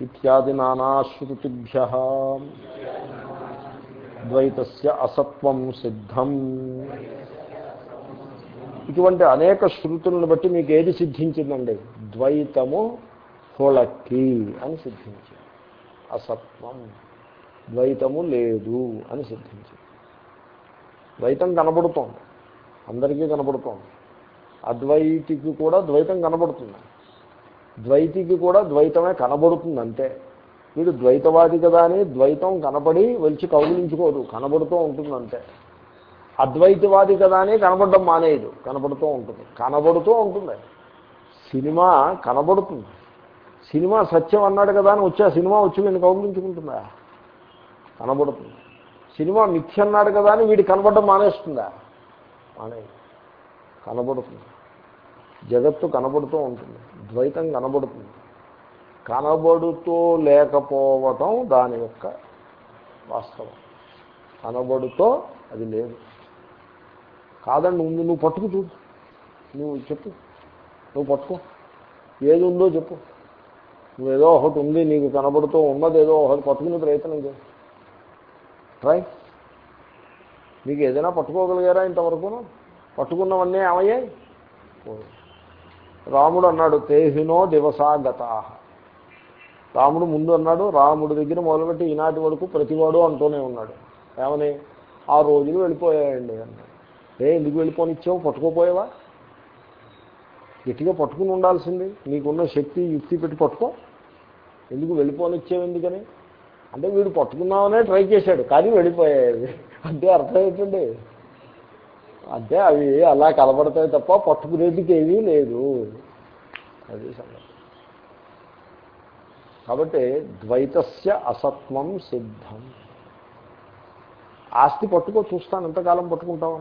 ఇత్యాది నానాశ్రుతిభ్య ద్వైతస్య అసత్వం సిద్ధం ఇటువంటి అనేక శృతులను బట్టి మీకు ఏది సిద్ధించిందండి? ద్వైతము హోళక్కి అని సిద్ధించింది. అసత్వం ద్వైతము లేదు అని సిద్ధించింది. ద్వైతం కనబడుతోంది. అందరికీ కనబడుతోంది. అద్వైతికి కూడా ద్వైతం కనబడుతుంది. ద్వైతికి కూడా ద్వైతమే కనబడుతుంది అంతే వీడు ద్వైతవాది కదా అని ద్వైతం కనపడి వచ్చి కౌగులించుకోదు కనబడుతూ ఉంటుంది అంతే అద్వైతవాది కదా అని కనబడడం మానేయదు కనబడుతూ ఉంటుంది. కనబడుతూ ఉంటుంది. సినిమా కనబడుతుంది. సినిమా సత్యం అన్నాడు కదా అని వచ్చి ఆ సినిమా వచ్చి నేను కౌగులించుకుంటుందా? కనబడుతుంది. సినిమా మిథ్య అన్నాడు కదా అని వీడు కనబడడం మానేస్తుందా? మానేది కనబడుతుంది. జగత్తు కనబడుతూ ఉంటుంది. ద్వైతం కనబడుతుంది కనబడుతూ లేకపోవటం దాని యొక్క వాస్తవం. కనబడుతో అది లేదు. కాదండి ఉంది. నువ్వు పట్టుకు చూడు. నువ్వు చెప్పు. నువ్వు పట్టుకో. ఏది ఉందో చెప్పు. నువ్వేదో ఒకటి ఉంది నీకు కనబడుతూ ఉన్నది ఏదో ఒకటి పట్టుకునే ప్రయత్నం చేయి. ట్రై. మీకు ఏదైనా పట్టుకోగలిగారా ఇంతవరకు పట్టుకున్నవన్నీ ఏమయ్యాయి రాముడు అన్నాడు తేహినో దివసాగత రాముడు ముందు అన్నాడు రాముడి దగ్గర మొదలుపెట్టి ఈనాటి వరకు ప్రతివాడు అంటూనే ఉన్నాడు. ఏమని? ఆ రోజులు వెళ్ళిపోయాయండి అన్నాడు. ఏ ఎందుకు వెళ్ళిపోనిచ్చావు? పట్టుకోపోయావా? గట్టిగా పట్టుకుని ఉండాల్సింది. నీకున్న శక్తి యుక్తి పెట్టి పట్టుకో. ఎందుకు వెళ్ళిపోనిచ్చావు ఎందుకని? అంటే వీడు పట్టుకున్నామనే ట్రై చేశాడు కానీ వెళ్ళిపోయాయి అంటే అర్థం ఏంటండి? అంటే అవి అలా కలబడతాయి తప్ప పట్టుకునేందుకు ఏమీ లేదు. అది సంగతి. కాబట్టి ద్వైతస్య అసత్వం సిద్ధం. ఆస్తి పట్టుకో చూస్తాను ఎంతకాలం పట్టుకుంటావు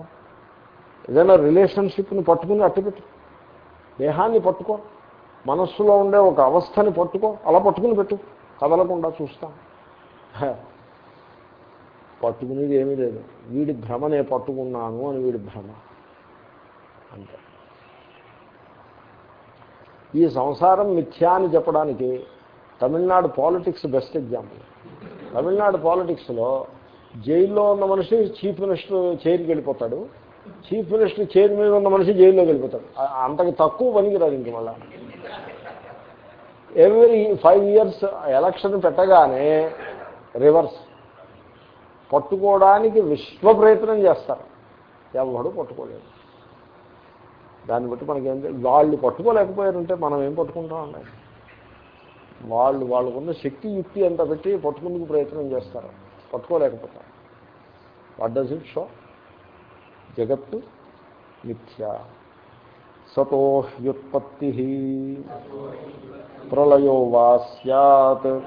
ఏదైనా రిలేషన్షిప్ని పట్టుకుని అట్టుపెట్టు. దేహాన్ని పట్టుకో. మనస్సులో ఉండే ఒక అవస్థని పట్టుకో. అలా పట్టుకుని పెట్టు. కదలకుండా చూస్తాను. పట్టుకునేది ఏమీ లేదు. వీడి భ్రమ నేను పట్టుకున్నాను అని వీడి భ్రమ. అంతే. ఈ సంసారం మిథ్యా అని చెప్పడానికి Tamil Nadu politics best example. Tamil Nadu పాలిటిక్స్లో జైల్లో ఉన్న మనిషి చీఫ్ మినిస్టర్ చైర్కి వెళ్ళిపోతాడు. చీఫ్ మినిస్టర్ చైర్ మీద ఉన్న మనిషి జైల్లో వెళ్ళిపోతాడు. అంతకు తక్కువ పనికిరాదు ఇంక మళ్ళా. ఎవ్రీ ఫైవ్ ఇయర్స్ ఎలక్షన్ పెట్టగానే రివర్స్. పట్టుకోవడానికి విశ్వ ప్రయత్నం చేస్తారు. ఎవడు పట్టుకోలేదు. దాన్ని బట్టి మనకేం వాళ్ళు పట్టుకోలేకపోయారంటే మనం ఏం పట్టుకుంటామండి వాళ్ళు వాళ్ళకున్న శక్తి యుక్తి అంతా పెట్టి పట్టుకుందుకు ప్రయత్నం చేస్తారు. పట్టుకోలేకపోతారు. వాట్ డస్ ఇట్ షో జగత్తు మిథ్య. సతో హ్యుత్పత్తి ప్రళయో వా సత్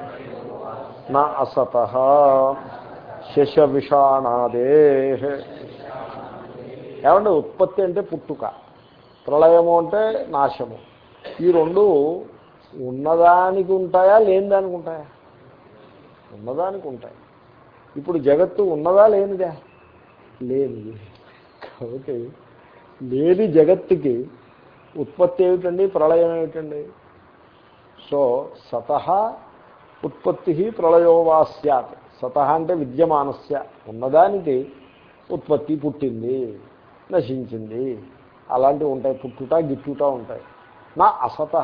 నా అసత. శశ విషాణాదే ఏమంటే ఉత్పత్తి అంటే పుట్టుక. ప్రళయము అంటే నాశము. ఈ రెండు ఉన్నదానికి ఉంటాయా లేని దానికి ఉంటాయా? ఉన్నదానికి ఉంటాయి. ఇప్పుడు జగత్తు ఉన్నదా లేనిదా? లేనిది కాబట్టి లేని జగత్తుకి ఉత్పత్తి ఏమిటండి ప్రళయం ఏమిటండి? సో సత ఉత్పత్తి ప్రళయోవా సత్ సత అంటే విద్యమానస్య. ఉన్నదానికి ఉత్పత్తి పుట్టింది నశించింది. అలాంటివి ఉంటాయి పుట్టుట గిట్టుట ఉంటాయి. నా అసత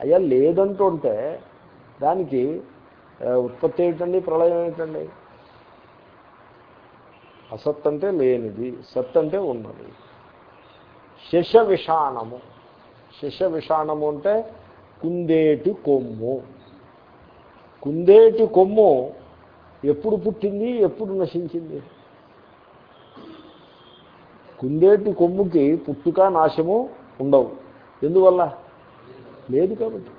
అయ్యా లేదంటుంటే దానికి ఉత్పత్తి ఏమిటండి ప్రళయం ఏమిటండి? అసత్ అంటే లేనిది సత్ అంటే ఉన్నది. శశ విషాణము శశ విషాణము అంటే కుందేటి కొమ్ము. కుందేటి కొమ్ము ఎప్పుడు పుట్టింది ఎప్పుడు నశించింది? కుందేటి కొమ్ముకి పుట్టుక నాశము ఉండవు. ఎందువల్ల? లేదు కాబట్టి.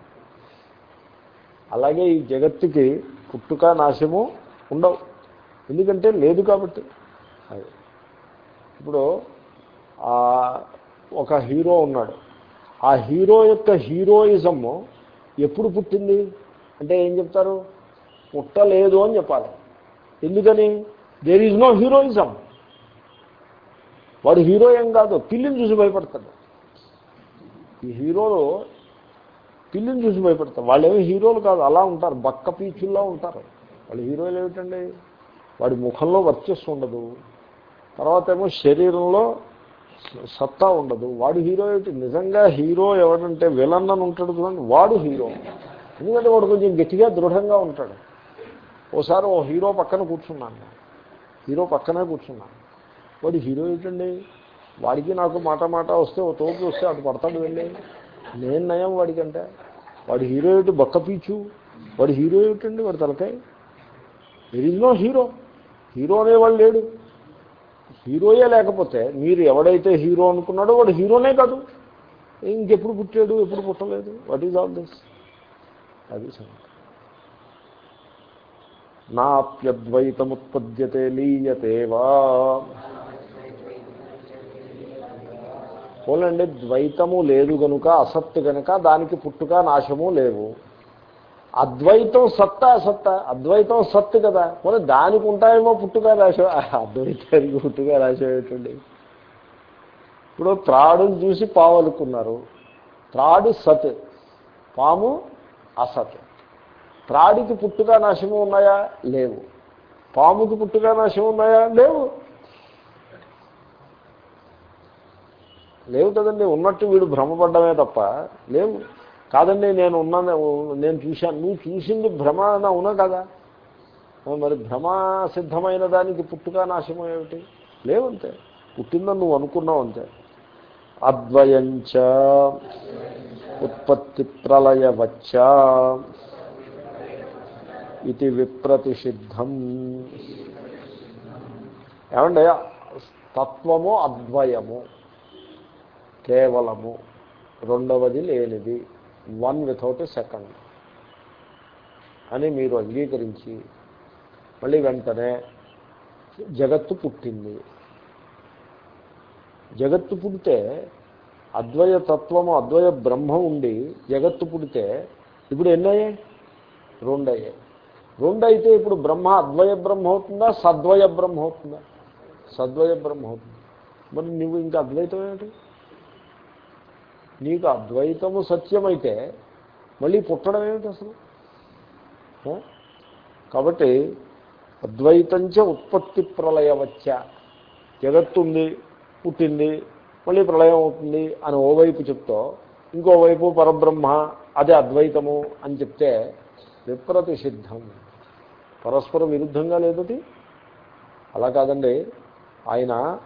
అలాగే ఈ జగత్తుకి పుట్టుక నాశము ఉండవు. ఎందుకంటే లేదు కాబట్టి. అది. ఇప్పుడు ఒక హీరో ఉన్నాడు. ఆ హీరో యొక్క హీరోయిజము ఎప్పుడు పుట్టింది? అంటే ఏం చెప్తారు? పుట్టలేదు అని చెప్పాలి. ఎందుకని? దేర్ ఈజ్ నో హీరోయిజం వాడు హీరో ఏం కాదు. పిల్లిని చూసి భయపడతాడు. ఈ హీరోలు పిల్లిని చూసి భయపడతారు. వాళ్ళు ఏమి హీరోలు కాదు. అలా ఉంటారు. బక్క పీచుల్లో ఉంటారు. వాళ్ళు హీరోలు ఏమిటండి? వాడి ముఖంలో వర్చస్సు ఉండదు. తర్వాత ఏమో శరీరంలో సత్తా ఉండదు. వాడు హీరో ఏమిటి? నిజంగా హీరో ఎవడంటే విలన్ అని ఉంటాడు చూడండి. వాడు హీరో ఎందుకంటే వాడు కొంచెం గట్టిగా దృఢంగా ఉంటాడు. ఓసారి ఓ హీరో పక్కన కూర్చున్నాను హీరో పక్కనే కూర్చున్నాను. వాడు హీరో ఏంటండి? వాడికి నాకు మాట మాట వస్తే ఓ తోపు వస్తే అటు పడతాడు వెళ్ళి. నేను నయం వాడికంటే. వాడు హీరో ఏమిటి? బక్క పీచు. వాడు హీరో ఏమిటండి? వాడు తలకాయ. దెర్ నో హీరో హీరో అనేవాడు లేడు. హీరోయే లేకపోతే మీరు ఎవడైతే హీరో అనుకున్నాడో వాడు హీరోనే కాదు. ఇంకెప్పుడు పుట్టాడు? ఎప్పుడు పుట్టలేదు? వాట్ ఈజ్ ఆల్ దిస్ అది సంగతి. నాప్యద్వైతముత్పద్యతే లీయతే వా. పోలండి ద్వైతము లేదు గనుక అసత్తు గనుక దానికి పుట్టుక నాశము లేవు. అద్వైతం సత్త అసత్త అద్వైతం సత్తు కదా. పోనీ దానికి ఉంటాయేమో పుట్టుక రాశ అద్వైతానికి పుట్టుక రాసేటండి ఇప్పుడు త్రాడుని చూసి పాము అనుకున్నారు త్రాడు సత్ పాము అసత్. త్రాడికి పుట్టుక నాశము ఉన్నాయా? లేవు. పాముకి పుట్టుక నాశం ఉన్నాయా? లేవు. లేవు కదండి. ఉన్నట్టు వీడు భ్రమపడ్డమే తప్ప లేవు. కాదండి నేను ఉన్న నేను చూశాను. నువ్వు చూసింది భ్రమ అని అవునా కదా. మరి భ్రమ సిద్ధమైన దానికి పుట్టుక నాశనం ఏమిటి? లేవంతే పుట్టిందని నువ్వు అనుకున్నావు అంతే. అద్వయంచ ఉత్పత్తి ప్రళయవచ్చ. ఇది విప్రతిషిద్ధం. ఏమండి? తత్వము అద్వయము కేవలము. రెండవది లేనిది. వన్ వితౌట్ సెకండ్ అని మీరు అంగీకరించి మళ్ళీ వెంటనే జగత్తు పుట్టింది. జగత్తు పుడితే అద్వయ తత్వము అద్వయ బ్రహ్మ ఉండి జగత్తు పుడితే ఇప్పుడు ఎన్నయ్యాయి రెండయ్యాయి. రెండు అయితే ఇప్పుడు బ్రహ్మ అద్వయ బ్రహ్మ అవుతుందా? సద్వయ బ్రహ్మ అవుతుందా? సద్వయ బ్రహ్మ అవుతుంది. మరి నువ్వు ఇంకా అద్వైతం ఏమిటి? నీకు అద్వైతము సత్యమైతే మళ్ళీ పుట్టడం ఏమిటి అసలు? కాబట్టి అద్వైతంచ ఉత్పత్తి ప్రళయవచ్చ. జగత్తుంది పుట్టింది మళ్ళీ ప్రళయం అవుతుంది అని ఓవైపు చెప్తో ఇంకోవైపు పరబ్రహ్మ అదే అద్వైతము అని చెప్తే విప్రతిషిద్ధం. పరస్పర విరుద్ధంగా లేదది. అలా కాదండి. ఆయన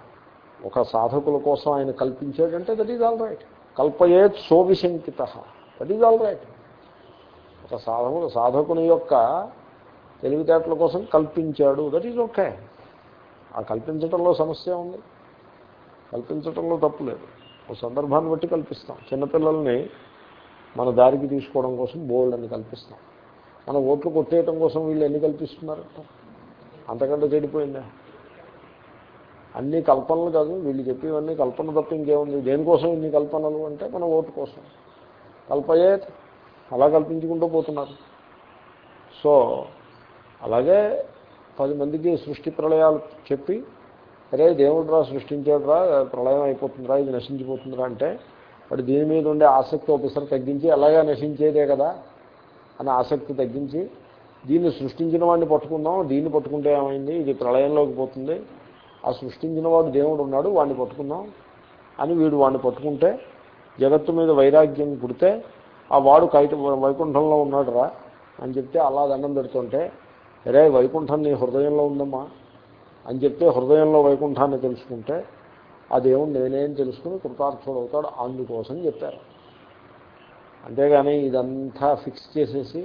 ఒక సాధకుల కోసం ఆయన కల్పించాడంటే దట్ ఈజ్ ఆల్ రైట్ కల్పయేత్ సోవిశంకిత దట్ ఈజ్ ఆల్ రైట్ ఒక సాధకుడు సాధకుని యొక్క తెలివితేటల కోసం కల్పించాడు. దట్ ఈజ్ ఓకే ఆ కల్పించడంలో సమస్య ఉంది. కల్పించడంలో తప్పు లేదు. ఒక సందర్భాన్ని బట్టి కల్పిస్తాం. చిన్నపిల్లల్ని మన దారికి తీసుకోవడం కోసం బోల్డ్ అని కల్పిస్తాం. మన ఓట్లు కొట్టేయటం కోసం వీళ్ళు ఎన్ని కల్పిస్తున్నారు? అంతకంటే చెడిపోయిందా? అన్ని కల్పనలు కాదు వీళ్ళు చెప్పేవన్నీ కల్పన తప్ప ఇంకేముంది? దేనికోసం ఇన్ని కల్పనలు అంటే మన ఓటు కోసం. కల్పయే అలా కల్పించుకుంటూ పోతున్నారు. సో అలాగే పది మందికి సృష్టి ప్రళయాలు చెప్పి అరే దేవుడు రా సృష్టించాడురా ప్రళయం అయిపోతుందిరా ఇది నశించిపోతుందిరా అంటే వాడు దీని మీద ఉండే ఆసక్తి ఒకసారి తగ్గించి అలాగే నశించేదే కదా. అని ఆసక్తి తగ్గించి దీన్ని సృష్టించిన వాడిని పట్టుకుందాం దీన్ని పట్టుకుంటే ఏమైంది? ఇది ప్రళయంలోకి పోతుంది. ఆ సృష్టించిన వాడు దేవుడు ఉన్నాడు వాడిని పట్టుకుందాం అని వీడు వాడిని పట్టుకుంటే జగత్తు మీద వైరాగ్యం పుడితే ఆ వాడు కైట వైకుంఠంలో ఉన్నాడు రా అని చెప్తే అలా దండం పెడుతుంటే రే వైకుంఠం నీ హృదయంలో ఉందమ్మా అని చెప్తే హృదయంలో వైకుంఠాన్ని తెలుసుకుంటే ఆ దేవుడు నేనేం తెలుసుకుని కృతార్థుడు అవుతాడు అందుకోసం చెప్పారు. అంతేగాని ఇదంతా ఫిక్స్ చేసేసి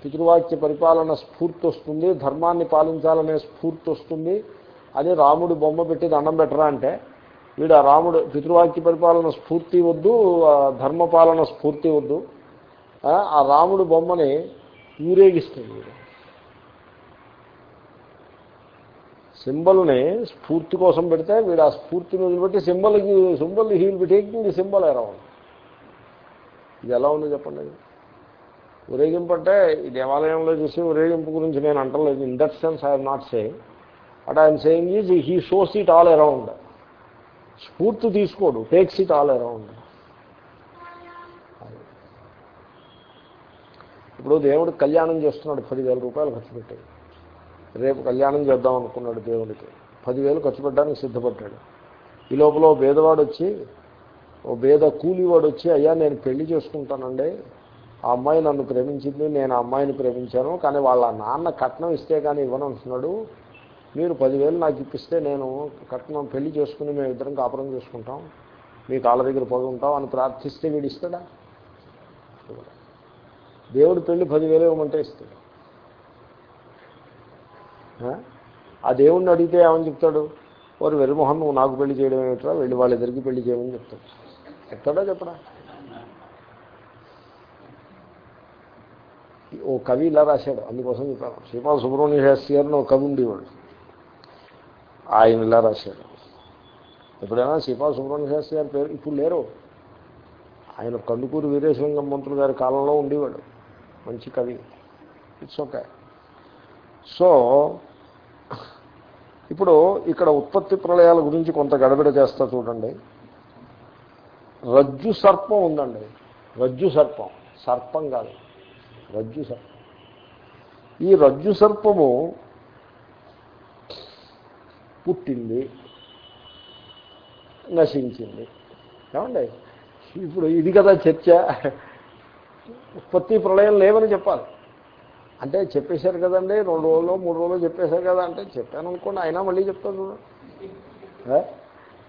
పితృవాక్య పరిపాలన స్ఫూర్తి వస్తుంది ధర్మాన్ని పాలించాలనే స్ఫూర్తి వస్తుంది అని రాముడు బొమ్మ పెట్టి దండం పెట్టరా అంటే వీడు ఆ రాముడు పితృవాక్య పరిపాలన స్ఫూర్తి వద్దు ధర్మపాలన స్ఫూర్తి వద్దు. ఆ రాముడు బొమ్మని ఊరేగిస్తుంది వీడు. సింబల్ని స్ఫూర్తి కోసం పెడితే వీడు ఆ స్ఫూర్తిని వదిలిపెట్టి సింబల్కి symbol he'll be taking the symbol around. ఇది ఎలా ఉంది చెప్పండి. ఊరేగింపు అంటే ఈ దేవాలయంలో చూసి ఊరేగింపు గురించి నేను అంటలేదు. In that sense I'm not saying but I'm saying is he shows it all around స్ఫూర్తి తీసుకోడు. టేక్స్ ఇట్ ఆల్ అరౌండ్ ఇప్పుడు దేవుడు కళ్యాణం చేస్తున్నాడు. పదివేల రూపాయలు ఖర్చు పెట్టాడు. రేపు కళ్యాణం చేద్దాం అనుకున్నాడు దేవుడికి. పదివేలు ఖర్చు పెట్టడానికి సిద్ధపడ్డాడు. ఈ లోపల పేదవాడు వచ్చి ఓ పేద కూలివాడు వచ్చి అయ్యా నేను పెళ్ళి చేసుకుంటానండి. ఆ అమ్మాయి నన్ను ప్రేమించింది నేను ఆ అమ్మాయిని ప్రేమించాను కానీ వాళ్ళ నాన్న కట్నం ఇస్తే కానీ ఇవ్వను అంటున్నాడు మీరు పదివేలు నాకు ఇప్పిస్తే నేను కట్నం పెళ్ళి చేసుకుని మేము ఇద్దరం కాపురం చేసుకుంటాం. మీ కాళ్ళ దగ్గర పోగుంటాం అని ప్రార్థిస్తే వీడు ఇస్తాడా? దేవుడు పెళ్ళి పదివేలు ఇవ్వమంటే ఇస్తాడు. ఆ? దేవుణ్ణి అడిగితే ఏమని చెప్తాడు? వారు వెరిమోహన్ నువ్వు నాకు పెళ్ళి చేయడం ఏమిట్రా? వెళ్ళి వాళ్ళిద్దరికి పెళ్ళి చేయమని చెప్తాడు. చెప్తాడా చెప్పడా ఓ కవి ఇలా రాశాడు అందుకోసం చెప్పాను. శ్రీపాల సుబ్రహ్మణ్య శాస్త్రి గారిని ఒక కవి ఉండేవాడు. ఆయన ఇలా రాశాడు. ఎప్పుడైనా శ్రీపాద సుబ్రహ్మణ్య శాస్త్రి గారి పేరు ఇప్పుడు లేరు. ఆయన కందుకూరు వీరేశలింగం మంత్రులు గారి కాలంలో ఉండేవాడు. మంచి కవి. ఇట్స్ ఓకే సో ఇప్పుడు ఇక్కడ ఉత్పత్తి ప్రళయాల గురించి కొంత గడబిడ చేస్తా చూడండి. రజ్జు సర్పం ఉందండి. రజ్జు సర్పం. సర్పం కాదు. రజ్జు సర్పం. ఈ రజ్జు సర్పము పుట్టింది నశించింది. ఏమండి? ఇప్పుడు ఇది కదా చర్చ. ఉత్పత్తి ప్రళయం లేవని చెప్పాలి. అంటే చెప్పేశారు కదండి రెండు రోజులు మూడు రోజులు చెప్పేశారు కదా అంటే చెప్పాను అనుకోండి అయినా మళ్ళీ చెప్తాను చూడండి.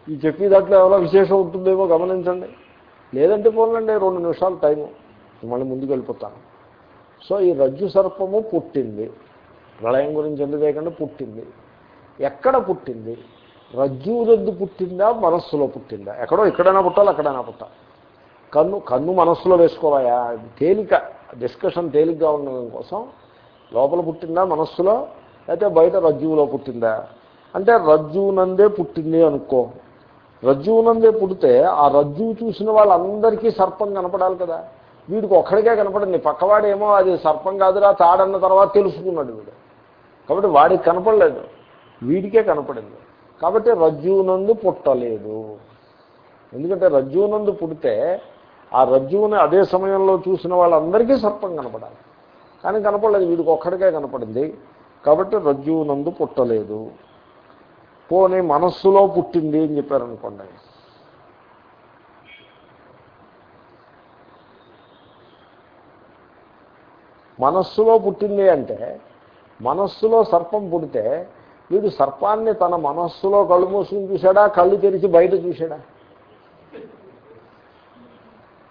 ఈ చెప్పి దాంట్లో ఏమైనా విశేషం ఉంటుందేమో గమనించండి. లేదంటే పోలండి రెండు నిమిషాలు టైము. మళ్ళీ ముందుకు వెళ్ళిపోతాను. సో ఈ రజ్జు సర్పము పుట్టింది. ప్రళయం గురించి ఎందుకు లేకుండా పుట్టింది. ఎక్కడ పుట్టింది? రజ్జు రద్దు పుట్టిందా? మనస్సులో పుట్టిందా? ఎక్కడో ఎక్కడైనా పుట్టాలి అక్కడైనా పుట్టాలి. కన్ను కన్ను మనస్సులో వేసుకోవాయా తేలిక డిస్కషన్ తేలిగ్గా ఉండడం కోసం లోపల పుట్టిందా మనస్సులో? అయితే బయట రజ్జువులో పుట్టిందా? అంటే రజ్జువునందే పుట్టింది అనుకో. రజ్జువునందే పుడితే ఆ రజ్జువు చూసిన వాళ్ళందరికీ సర్పం కనపడాలి కదా. వీడికి ఒక్కడికే కనపడింది. పక్కవాడేమో అది సర్పం కాదురా తాడన్న తర్వాత తెలుసుకున్నాడు వీడు. కాబట్టి వాడికి కనపడలేదు. వీడికే కనపడింది. కాబట్టి రజ్జువునందు పుట్టలేదు. ఎందుకంటే రజ్జువునందు పుడితే ఆ రజ్జువుని అదే సమయంలో చూసిన వాళ్ళందరికీ సర్పం కనపడాలి. కానీ కనపడలేదు. వీడికి ఒక్కడికే కనపడింది. కాబట్టి రజ్జువునందు పుట్టలేదు. పోనీ మనస్సులో పుట్టింది అని చెప్పారనుకోండి. మనస్సులో పుట్టింది అంటే మనస్సులో సర్పం పుడితే వీడు సర్పాన్ని తన మనస్సులో కళ్ళు మూసుకుని చూశాడా కళ్ళు తెరిచి బయట చూశాడా?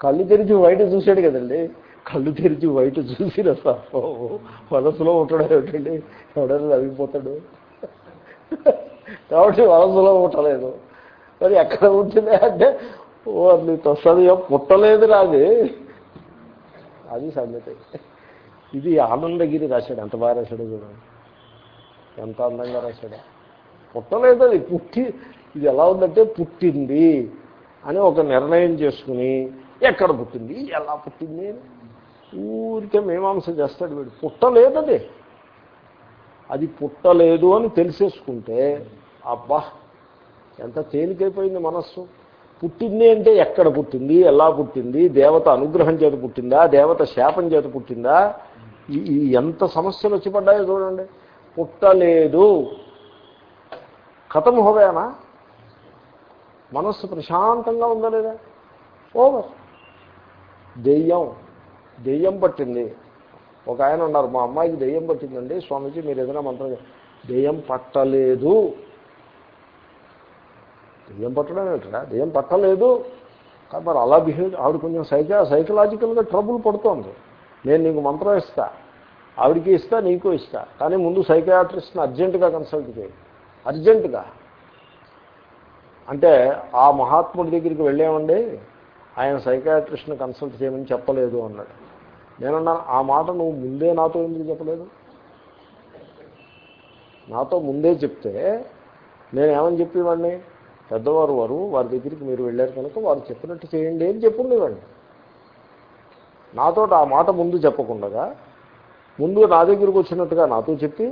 కళ్ళు తెరిచి బయట చూశాడు కదండి. కళ్ళు తెరిచి బయట చూసిన సర్పం మనస్సులో ఉంటాడు ఏమిటండి? ఎవడైనా నవ్విపోతాడు. కాబట్టి మనసులో పుట్టలేదు. మరి ఎక్కడ ఉంటుంది అంటే ఓ అది తొస్తుంది పుట్టలేదు రాది అది సంగతి. ఇది ఆనందగిరి రాశాడు ఎంత బాగా రాశాడు చూడండి. ఎంత అందంగా రాశాడు. పుట్టలేదు అది. పుట్టి ఇది ఎలా ఉందంటే పుట్టింది అని ఒక నిర్ణయం చేసుకుని ఎక్కడ పుట్టింది? ఎలా పుట్టింది? అని ఊరికే మీమాంస చేస్తాడు వీడు. పుట్టలేదు అది. అది పుట్టలేదు అని తెలిసేసుకుంటే అబ్బా ఎంత తేలికైపోయింది మనస్సు. పుట్టింది అంటే ఎక్కడ పుట్టింది ఎలా పుట్టింది దేవత అనుగ్రహం చేత పుట్టిందా దేవత శాపం చేత పుట్టిందా ఈ- ఎంత సమస్యలు వచ్చి పడ్డాయో చూడండి. పుట్టలేదు. కథం హోవేనా? మనస్సు ప్రశాంతంగా ఉందా లేదా? ఓవర్. దెయ్యం దెయ్యం పట్టింది. ఒక ఆయన ఉన్నారు మా అమ్మాయికి దెయ్యం పట్టిందండి స్వామీజీ మీరు ఏదైనా మంత్రం దెయ్యం పట్టలేదు. దెయ్యం పట్టడం ఏంటరా? దెయ్యం పట్టలేదు. కానీ మరి అలా బిహేవ్ ఆవిడ కొంచెం సైకా సైకలాజికల్గా ట్రబుల్ పడుతోంది. నేను నీకు మంత్రం ఇస్తా. ఆవిడకి ఇస్తా నీకు ఇస్తా. కానీ ముందు సైకయాట్రిస్ట్ని అర్జెంటుగా కన్సల్ట్ చేయి. అర్జెంటుగా. అంటే ఆ మహాత్ముడి దగ్గరికి వెళ్ళామండి. ఆయన సైకాట్రిస్ట్ని కన్సల్ట్ చేయమని చెప్పలేదు అన్నాడు. నేనన్నాను ఆ మాట నువ్వు ముందే నాతో ఎందుకు చెప్పలేదు? నాతో ముందే చెప్తే నేను ఏమని చెప్పేవాడిని? పెద్దవారు వారు వారి దగ్గరికి మీరు వెళ్ళారు కనుక వారు చెప్పినట్టు చేయండి అని చెప్పుండేవాడిని. నాతో ఆ మాట ముందు చెప్పకుండా ముందు నా దగ్గరికి వచ్చినట్టుగా నాతో చెప్పి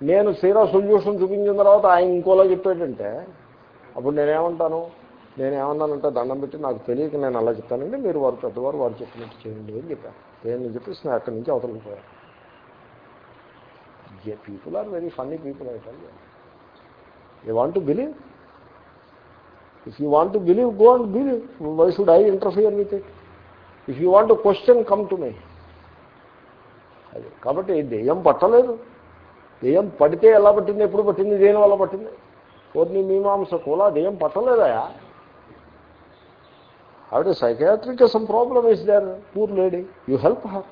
నేను సీరా సొల్యూషన్ చూపించిన తర్వాత ఆయన ఇంకోలా చెప్పాడంటే అప్పుడు నేనేమంటాను? నేనేమన్నానంటే దండం పెట్టి నాకు తెలియక నేను అలా చెప్తానండి మీరు వారు పెద్దవారు వారు చెప్పినట్టు చేయండి అని చెప్పాను నేను చెప్పేసి నేను అక్కడి నుంచి అవతలికి పోయాను. People are very funny people అయితే you want to believe? If you want to believe go and believe why should I interfere with it if you want question come to me అది కాబట్టి దెయ్యం పట్టలేదు. దెయ్యం పడితే ఎలా పట్టింది? ఎప్పుడు పట్టింది? దేని వల్ల పట్టింది? పూర్ణి మీమాంస కూడా దెయ్యం పట్టలేదయా ఆవిడ psychiatric some problem is there poor lady you help her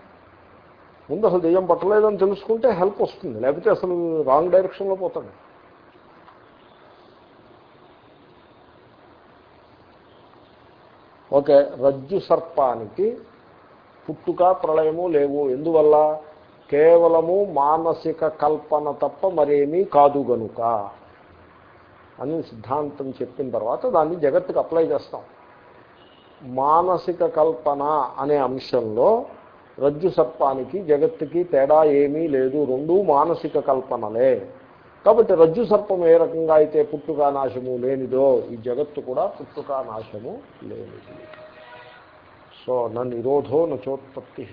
ముందు అసలు దెయ్యం పట్టలేదని తెలుసుకుంటే హెల్ప్ వస్తుంది. లేకపోతే అసలు రాంగ్ డైరెక్షన్లో పోతాడు. ఓకే రజ్జు సర్పానికి పుట్టుక ప్రళయము లేవు. ఎందువల్ల? కేవలము మానసిక కల్పన తప్ప మరేమీ కాదు గనుక అని సిద్ధాంతం చెప్పిన తర్వాత దాన్ని జగత్తుకు అప్లై చేస్తాం. మానసిక కల్పన అనే అంశంలో రజ్జు సర్పానికి జగత్తుకి తేడా ఏమీ లేదు. రెండూ మానసిక కల్పనలే. కాబట్టి రజ్జు సర్పం ఏ రకంగా అయితే పుట్టుక నాశము లేనిదో ఈ జగత్తు కూడా పుట్టుక నాశము లేనిది. సో నా నిరోధో నచోత్పత్తి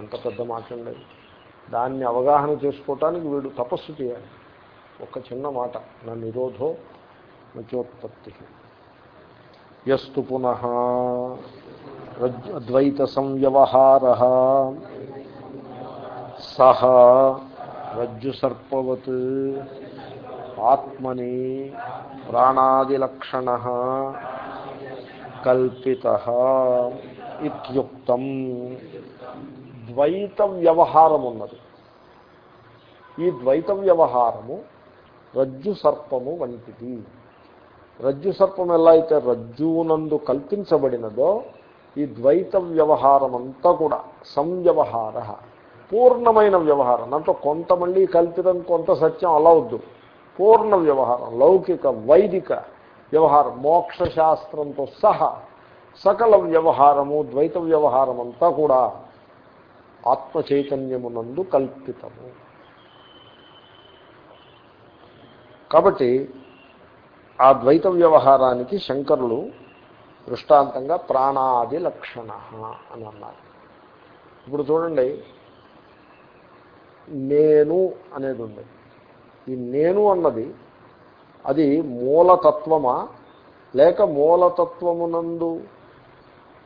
ఎంత పెద్ద మాట అండి. దాన్ని అవగాహన చేసుకోవటానికి వీడు తపస్సు చేయాలి. ఒక చిన్న మాట నా నిరోధో నచోత్పత్తి ఎస్తు పునః అద్వైత సంవ్యవహార సహ రజ్జు సర్పవత్ ఆత్మని ప్రాణాదిలక్షణ కల్పిత ఇత్యుక్తం ద్వైత వ్యవహారం ఉన్నది ఈ ద్వైత వ్యవహారము రజ్జు సర్పము వంటిది. రజ్జు సర్పం ఎలా అయితే రజ్జువునందు కల్పించబడినదో ఈ ద్వైత వ్యవహారం అంతా కూడా సంవ్యవహార. పూర్ణమైన వ్యవహారం. దాంట్లో కొంత మళ్ళీ కల్పితం కొంత సత్యం అలా వద్దు. పూర్ణ వ్యవహారం లౌకిక వైదిక వ్యవహారం మోక్షశాస్త్రంతో సహా సకల వ్యవహారము ద్వైత వ్యవహారం అంతా కూడా ఆత్మ చైతన్యమునందు కల్పితము. కాబట్టి ఆ ద్వైత వ్యవహారానికి శంకరులు దృష్టాంతంగా ప్రాణాది లక్షణ అని అన్నారు. ఇప్పుడు చూడండి నేను అనేది ఉంది. ఈ నేను అన్నది అది మూలతత్వమా? లేక మూలతత్వమునందు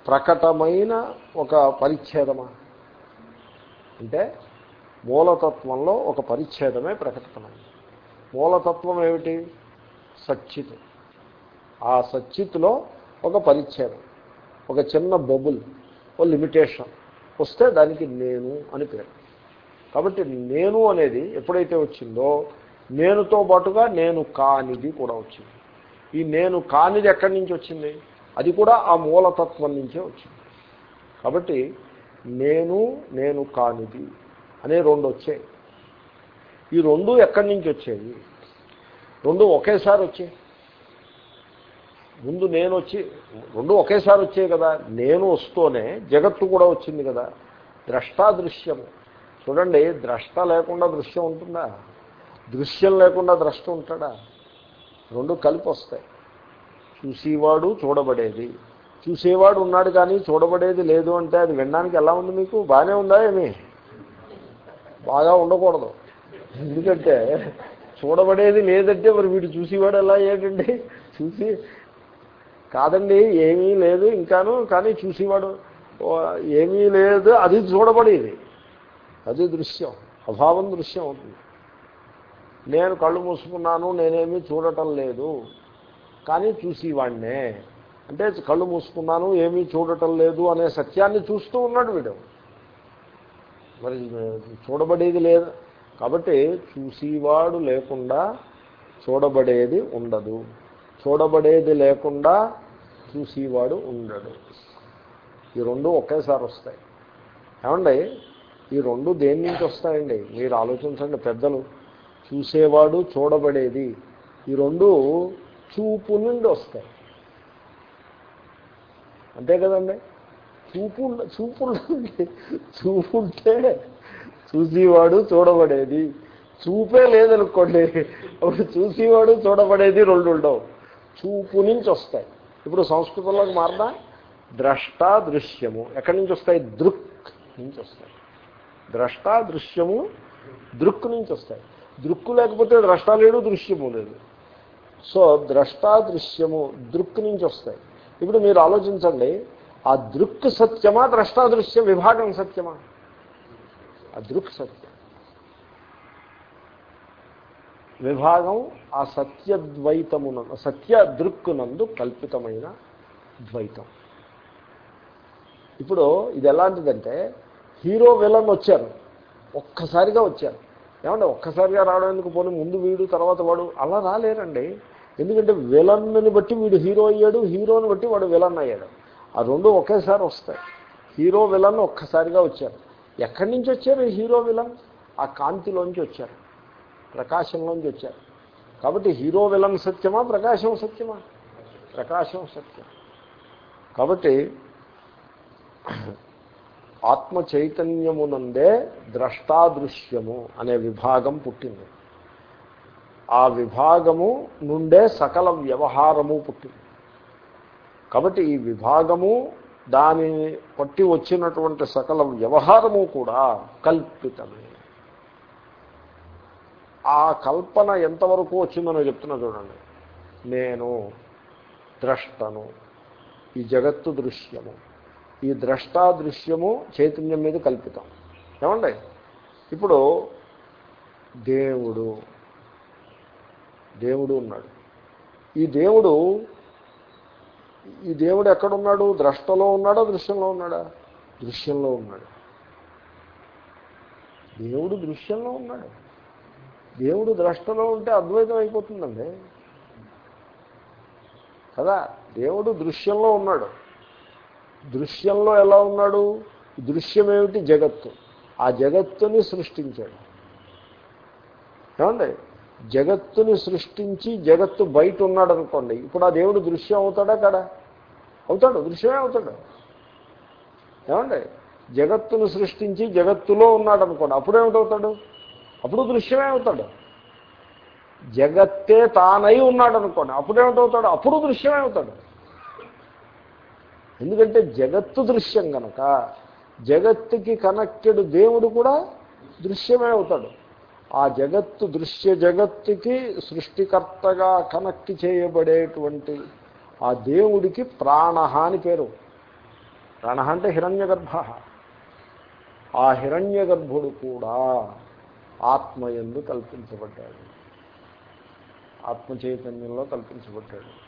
ప్రకటమైన ఒక పరిచ్ఛేదమా? అంటే మూలతత్వంలో ఒక పరిచ్ఛేదమే ప్రకటితమైంది. మూలతత్వం ఏమిటి? సచ్చిత్. ఆ సచ్చిత్లో ఒక పరిచ్ఛేదం ఒక చిన్న బబుల్ ఓ లిమిటేషన్ వస్తే దానికి నేను అని పేరు. కాబట్టి నేను అనేది ఎప్పుడైతే వచ్చిందో నేనుతో పాటుగా నేను కానిది కూడా వచ్చింది. ఈ నేను కానిది ఎక్కడి నుంచి వచ్చింది? అది కూడా ఆ మూలతత్వం నుంచే వచ్చింది. కాబట్టి నేను నేను కానిది అనే రెండు వచ్చాయి. ఈ రెండు ఎక్కడి నుంచి వచ్చాయి? రెండు ఒకేసారి వచ్చాయి. ముందు నేను వచ్చి రెండు ఒకేసారి వచ్చాయి కదా. నేను వస్తూనే జగత్తు కూడా వచ్చింది కదా. ద్రష్టాదృశ్యము. చూడండి ద్రష్ట లేకుండా దృశ్యం ఉంటుందా? దృశ్యం లేకుండా ద్రష్ట ఉంటాడా? రెండు కలిపి వస్తాయి. చూసేవాడు చూడబడేది. చూసేవాడు ఉన్నాడు కానీ చూడబడేది లేదు అంటే అది వినడానికి ఎలా ఉంది మీకు? బాగానే ఉందా ఏమి? బాగా ఉండకూడదు. ఎందుకంటే చూడబడేది లేదంటే మరి వీడు చూసేవాడు ఎలా? ఏంటండి? చూసి కాదండి ఏమీ లేదు ఇంకాను కానీ చూసేవాడు ఏమీ లేదు అది చూడబడేది. అది దృశ్యం అభావం దృశ్యం అవుతుంది. నేను కళ్ళు మూసుకున్నాను నేనేమీ చూడటం లేదు. కానీ చూసేవాడినే. అంటే కళ్ళు మూసుకున్నాను ఏమీ చూడటం లేదు అనే సత్యాన్ని చూస్తూ ఉన్నాడు వీడు. మరి చూడబడేది లేదు. కాబట్టి చూసేవాడు లేకుండా చూడబడేది ఉండదు. చూడబడేది లేకుండా చూసేవాడు ఉండడు. ఈ రెండు ఒకేసారి వస్తాయి. ఏమండి? ఈ రెండు దేని నుంచి వస్తాయండి? మీరు ఆలోచించండి పెద్దలు. చూసేవాడు చూడబడేది. ఈ రెండు చూపు నుండి వస్తాయి. అంతే కదండి? చూపు చూపు చూపు ఉంటే చూసేవాడు చూడబడేది. చూపే లేదనుకోండి అప్పుడు చూసేవాడు చూడబడేది రెండు ఉండవు. చూపు నుంచి వస్తాయి. ఇప్పుడు సంస్కృతంలోకి మారదా? ద్రష్ట దృశ్యము. ఎక్కడి నుంచి వస్తాయి? దృక్ నుంచి వస్తాయి. ద్రష్ట దృశ్యము దృక్కు నుంచి వస్తాయి. దృక్కు లేకపోతే ద్రష్ట లేడు దృశ్యము లేదు. సో ద్రష్ట దృశ్యము దృక్కు నుంచి వస్తాయి. ఇప్పుడు మీరు ఆలోచించండి ఆ దృక్ సత్యమా ద్రష్టాదృశ్య విభాగం సత్యమా? ఆ దృక్ సత్యం. విభాగం ఆ సత్యద్వైతమున సత్య దృక్కునందు కల్పితమైన ద్వైతం. ఇప్పుడు ఇది ఎలాంటిదంటే హీరో విలన్ వచ్చారు. ఒక్కసారిగా వచ్చారు. ఏమంటే ఒక్కసారిగా రావడం ఎందుకు? పోనీ ముందు వీడు తర్వాత వాడు. అలా రాలేరండి. ఎందుకంటే విలన్ని బట్టి వీడు హీరో అయ్యాడు హీరోని బట్టి వాడు విలన్ అయ్యాడు. ఆ రెండు ఒకేసారి వస్తాయి. హీరో విలన్ ఒక్కసారిగా వచ్చారు. ఎక్కడి నుంచి వచ్చారు హీరో విలన్? ఆ కాంతిలోంచి వచ్చారు. ప్రకాశంలోంచి వచ్చారు. కాబట్టి హీరో విలన్ సత్యమా ప్రకాశం సత్యమా? ప్రకాశం సత్యం. కాబట్టి ఆత్మ చైతన్యమునందే ద్రష్టాదృశ్యము అనే విభాగం పుట్టింది. ఆ విభాగము నుండే సకల వ్యవహారము పుట్టింది. కాబట్టి ఈ విభాగము దాని పట్టి వచ్చినటువంటి సకల వ్యవహారము కూడా కల్పితమే. ఆ కల్పన ఎంతవరకు వచ్చిందనో చెప్తున్నా చూడండి. నేను ద్రష్టను ఈ జగత్తు దృశ్యము ఈ ద్రష్టా దృశ్యము చైతన్యం మీద కల్పితం. ఏమండి? ఇప్పుడు దేవుడు దేవుడు ఉన్నాడు. ఈ దేవుడు ఈ దేవుడు ఎక్కడున్నాడు? ద్రష్టలో ఉన్నాడా? దృశ్యంలో ఉన్నాడా? దృశ్యంలో ఉన్నాడు. దేవుడు దృశ్యంలో ఉన్నాడు. దేవుడు ద్రష్టలో ఉంటే అద్వైతం అయిపోతుందండి. కదా? దేవుడు దృశ్యంలో ఉన్నాడు. దృశ్యంలో ఎలా ఉన్నాడు? దృశ్యమేమిటి? జగత్తు. ఆ జగత్తుని సృష్టించాడు. ఏమండి? జగత్తుని సృష్టించి జగత్తు బయట ఉన్నాడు అనుకోండి ఇప్పుడు ఆ దేవుడు దృశ్యం అవుతాడా కదా అవుతాడు దృశ్యమే అవుతాడు. ఏమండి? జగత్తును సృష్టించి జగత్తులో ఉన్నాడు అనుకోండి అప్పుడేమిటవుతాడు అప్పుడు దృశ్యమే అవుతాడు. జగత్తే తానై ఉన్నాడు అనుకోండి అప్పుడేమిటవుతాడు అప్పుడు దృశ్యమే అవుతాడు. ఎందుకంటే జగత్తు దృశ్యం కనుక జగత్తుకి కనెక్టెడ్ దేవుడు కూడా దృశ్యమే అవుతాడు. ఆ జగత్తు దృశ్య జగత్తుకి సృష్టికర్తగా కనెక్ట్ చేయబడేటువంటి ఆ దేవుడికి ప్రాణ అని పేరు. ప్రాణ అంటే హిరణ్య గర్భ ఆ హిరణ్య గర్భుడు కూడా ఆత్మయందు కల్పించబడ్డాడు. ఆత్మ చైతన్యంలో కల్పించబడ్డాడు.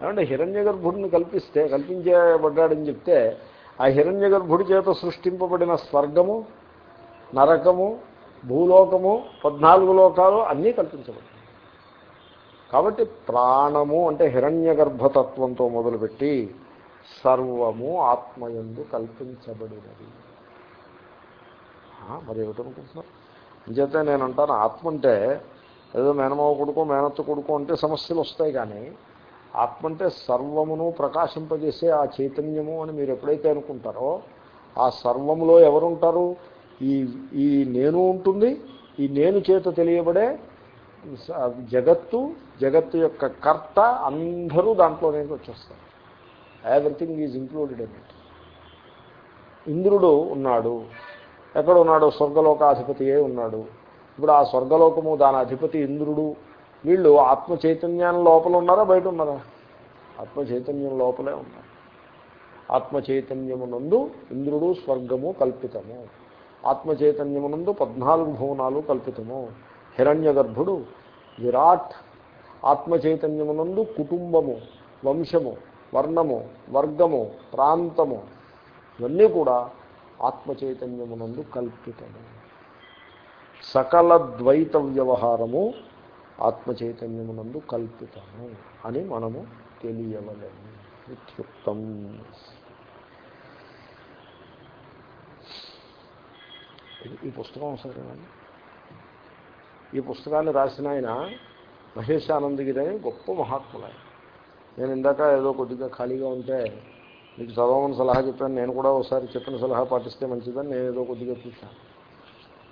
ఏమంటే హిరణ్య గర్భుడిని కల్పిస్తే కల్పించబడ్డాడని చెప్తే ఆ హిరణ్య గర్భుడి చేత సృష్టింపబడిన స్వర్గము నరకము భూలోకము పద్నాలుగు లోకాలు అన్నీ కల్పించబడ్డాయి. కాబట్టి ప్రాణము అంటే హిరణ్య గర్భతత్వంతో మొదలుపెట్టి సర్వము ఆత్మయందు కల్పించబడినది. మరి ఏమిటనుకుంటున్నారు అంచేతే నేను అంటాను ఆత్మ అంటే ఏదో మేనమావ కొడుకో మేనత్త కొడుకో అంటే సమస్యలు వస్తాయి కానీ ఆత్మ అంటే సర్వమును ప్రకాశింపజేసే ఆ చైతన్యము అని మీరు ఎప్పుడైతే అనుకుంటారో ఆ సర్వములో ఎవరుంటారు? ఈ ఈ నేను ఉంటుంది ఈ నేను చేత తెలియబడే జగత్తు జగత్తు యొక్క కర్త అందరూ దాంట్లోనే వచ్చేస్తారు. ఎవ్రీథింగ్ ఈజ్ ఇంక్లూడెడ్ అన్నట్టు ఇంద్రుడు ఉన్నాడు ఎక్కడ ఉన్నాడు? స్వర్గలోకాధిపతియే ఉన్నాడు. ఇప్పుడు ఆ స్వర్గలోకము దాని అధిపతి ఇంద్రుడు. వీళ్ళు ఆత్మ చైతన్యం లోపల ఉన్నారా? బయట ఉన్నారా? ఆత్మ చైతన్యం లోపలే ఉన్నారు. ఆత్మ చైతన్యమునందు ఇంద్రుడు స్వర్గము కల్పితము. ఆత్మ చైతన్యమునందు పద్నాలుగు భువనాలు కల్పితము. హిరణ్య గర్భుడు విరాట్ ఆత్మ చైతన్యమునందు కుటుంబము వంశము వర్ణము వర్గము ప్రాంతము ఇవన్నీ కూడా ఆత్మ చైతన్యమునందు కల్పితము. సకల ద్వైత వ్యవహారము ఆత్మ చైతన్యమునందు కల్పితము అని మనము తెలియవలేము. ఇత్యుక్తం. ఈ పుస్తకం సరేనండి ఈ పుస్తకాన్ని రాసిన ఆయన మహేష్ అని గొప్ప మహాత్ములు నేను ఇందాక ఏదో కొద్దిగా ఖాళీగా ఉంటే మీకు చదవమని సలహా చెప్పాను. నేను కూడా ఒకసారి చెప్పిన సలహా పాటిస్తే మంచిదని నేను ఏదో కొద్దిగా చూశాను.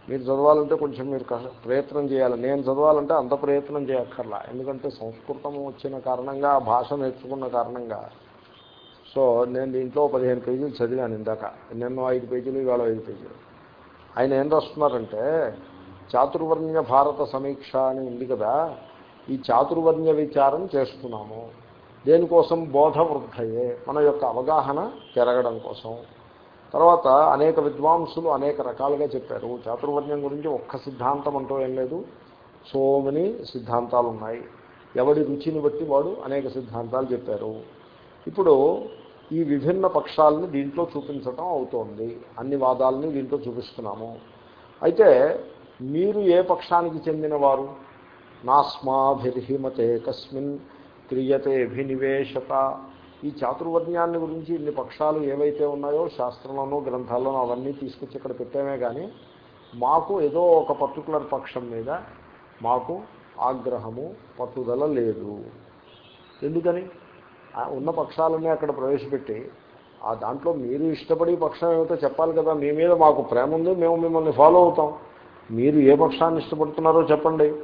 మీరు చదవాలంటే కొంచెం మీరు ప్రయత్నం చేయాలి. నేను చదవాలంటే అంత ప్రయత్నం చేయక్కర్లా. ఎందుకంటే సంస్కృతం వచ్చిన కారణంగా ఆ భాష నేర్చుకున్న కారణంగా. సో నేను దీంట్లో పదిహేను పేజీలు చదివాను ఇందాక. నిన్న ఐదు పేజీలు ఇవాళ ఐదు పేజీలు. ఆయన ఏం రాస్తున్నారంటే చాతుర్వర్ణ్య భారత సమీక్ష అని ఉంది కదా ఈ చాతుర్వర్ణ్య విచారం చేస్తున్నాము. దేనికోసం? బోధ వృద్ధయే మన యొక్క అవగాహన పెరగడం కోసం. తర్వాత అనేక విద్వాంసులు అనేక రకాలుగా చెప్పారు. చాతుర్వర్ణ్యం గురించి ఒక్క సిద్ధాంతం అంటూ ఏం లేదు. సో మెనీ సిద్ధాంతాలు ఉన్నాయి ఎవడి రుచిని బట్టి వాడు అనేక సిద్ధాంతాలు చెప్పారు. ఇప్పుడు ఈ విభిన్న పక్షాలని దీంట్లో చూపించటం అవుతోంది. అన్ని వాదాలని దీంట్లో చూపిస్తున్నాము. అయితే మీరు ఏ పక్షానికి చెందినవారు? నాస్మాభిర్హిమతే కస్మిన్ క్రియతే అభినివేశత. ఈ చాతుర్వర్ణ్యాన్ని గురించి ఇన్ని పక్షాలు ఏవైతే ఉన్నాయో శాస్త్రంలోనూ గ్రంథాల్లోనూ అవన్నీ తీసుకొచ్చి ఇక్కడ పెట్టామే కానీ మాకు ఏదో ఒక పర్టికులర్ పక్షం మీద మాకు ఆగ్రహము పట్టుదల లేదు. ఎందుకని? ఉన్న పక్షాలన్నీ అక్కడ ప్రవేశపెట్టి ఆ దాంట్లో మీరు ఇష్టపడే పక్షం ఏమిటో చెప్పాలి కదా. మీ మీద మాకు ప్రేమ ఉంది మేము మిమ్మల్ని ఫాలో అవుతాం. మీరు ఏ పక్షాన్ని ఇష్టపడుతున్నారో చెప్పండి.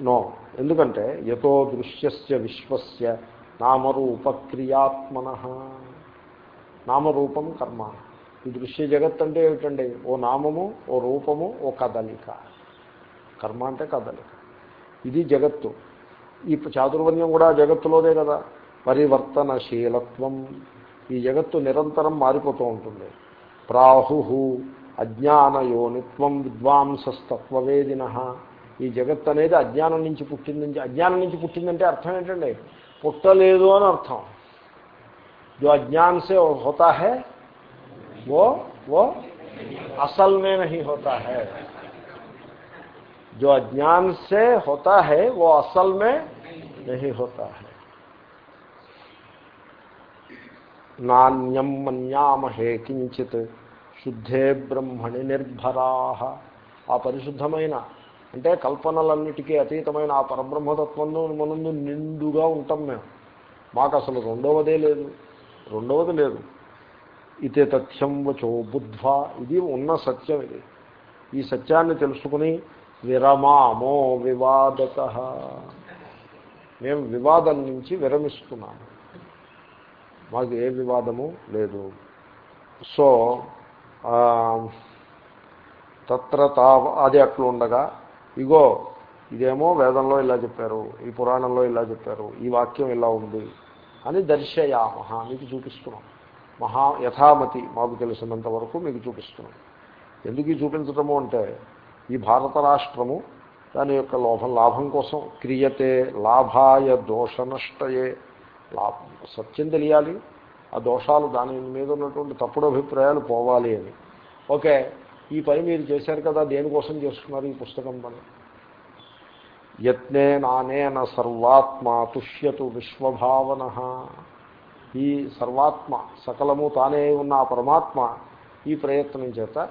నో. ఎందుకంటే యతో దృశ్యస్య విశ్వస్య నామరూపక్రియాత్మన. నామరూపం కర్మ. ఈ దృశ్య జగత్ అంటే ఏమిటండి? ఓ నామము ఓ రూపము ఓ కదలిక. కర్మ అంటే కదలిక. ఇది జగత్తు. ఈ చాతుర్వర్ణ్యం కూడా జగత్తులోదే కదా. పరివర్తనశీలత్వం. ఈ జగత్తు నిరంతరం మారిపోతూ ఉంటుంది. ప్రాహు అజ్ఞానయోనిత్వం విద్వాంసస్తత్వవేదిన. ఈ జగత్ అనేది అజ్ఞానం నుంచి పుట్టిందని అజ్ఞానం నుంచి పుట్టిందంటే అర్థం ఏంటండి? పుట్టలేదు అని అర్థం जो अज्ञान से होता है वो वो असल में नहीं होता है जो अज्ञान से होता है वो असल में नहीं होता है నాణ్యం మన్యామహే కించిత్ శుద్ధే బ్రహ్మణి నిర్భరా ఆ పరిశుద్ధమైన అంటే కల్పనలన్నిటికీ అతీతమైన ఆ పరబ్రహ్మతత్వంలో మనందు నిండుగా ఉంటాం మేము. మాకు అసలు రెండవదే లేదు. రెండవది లేదు. ఇతే తథ్యం వచో బుద్ధ్వా. ఇది ఉన్న సత్యం ఇది. ఈ సత్యాన్ని తెలుసుకుని విరమామో వివాదత. మేము వివాదం నుంచి విరమిస్తున్నాము మాకు ఏ వివాదము లేదు. సో తత్ర తా అది అట్లు ఉండగా ఇగో ఇదేమో వేదంలో ఇలా చెప్పారు ఈ పురాణంలో ఇలా చెప్పారు ఈ వాక్యం ఇలా ఉంది అని దర్శయామహ మీకు చూపిస్తున్నాం. మహా యథామతి మాకు తెలిసినంత వరకు మీకు చూపిస్తున్నాం. ఎందుకు చూపించటము అంటే ఈ భారత రాష్ట్రము దాని యొక్క లోభం లాభం కోసం క్రియతే లాభాయ దోషనష్టయే. లాభం సత్యం తెలియాలి ఆ దోషాలు దాని మీద ఉన్నటువంటి తప్పుడు అభిప్రాయాలు పోవాలి అని. ఓకే ఈ పని మీరు చేశారు కదా దేనికోసం చేస్తున్నారు ఈ పుస్తకం పని? యత్నే నానేన సర్వాత్మ తుష్యతు విశ్వభావన. ఈ సర్వాత్మ సకలము తానే ఉన్న ఆ పరమాత్మ ఈ ప్రయత్నం చేత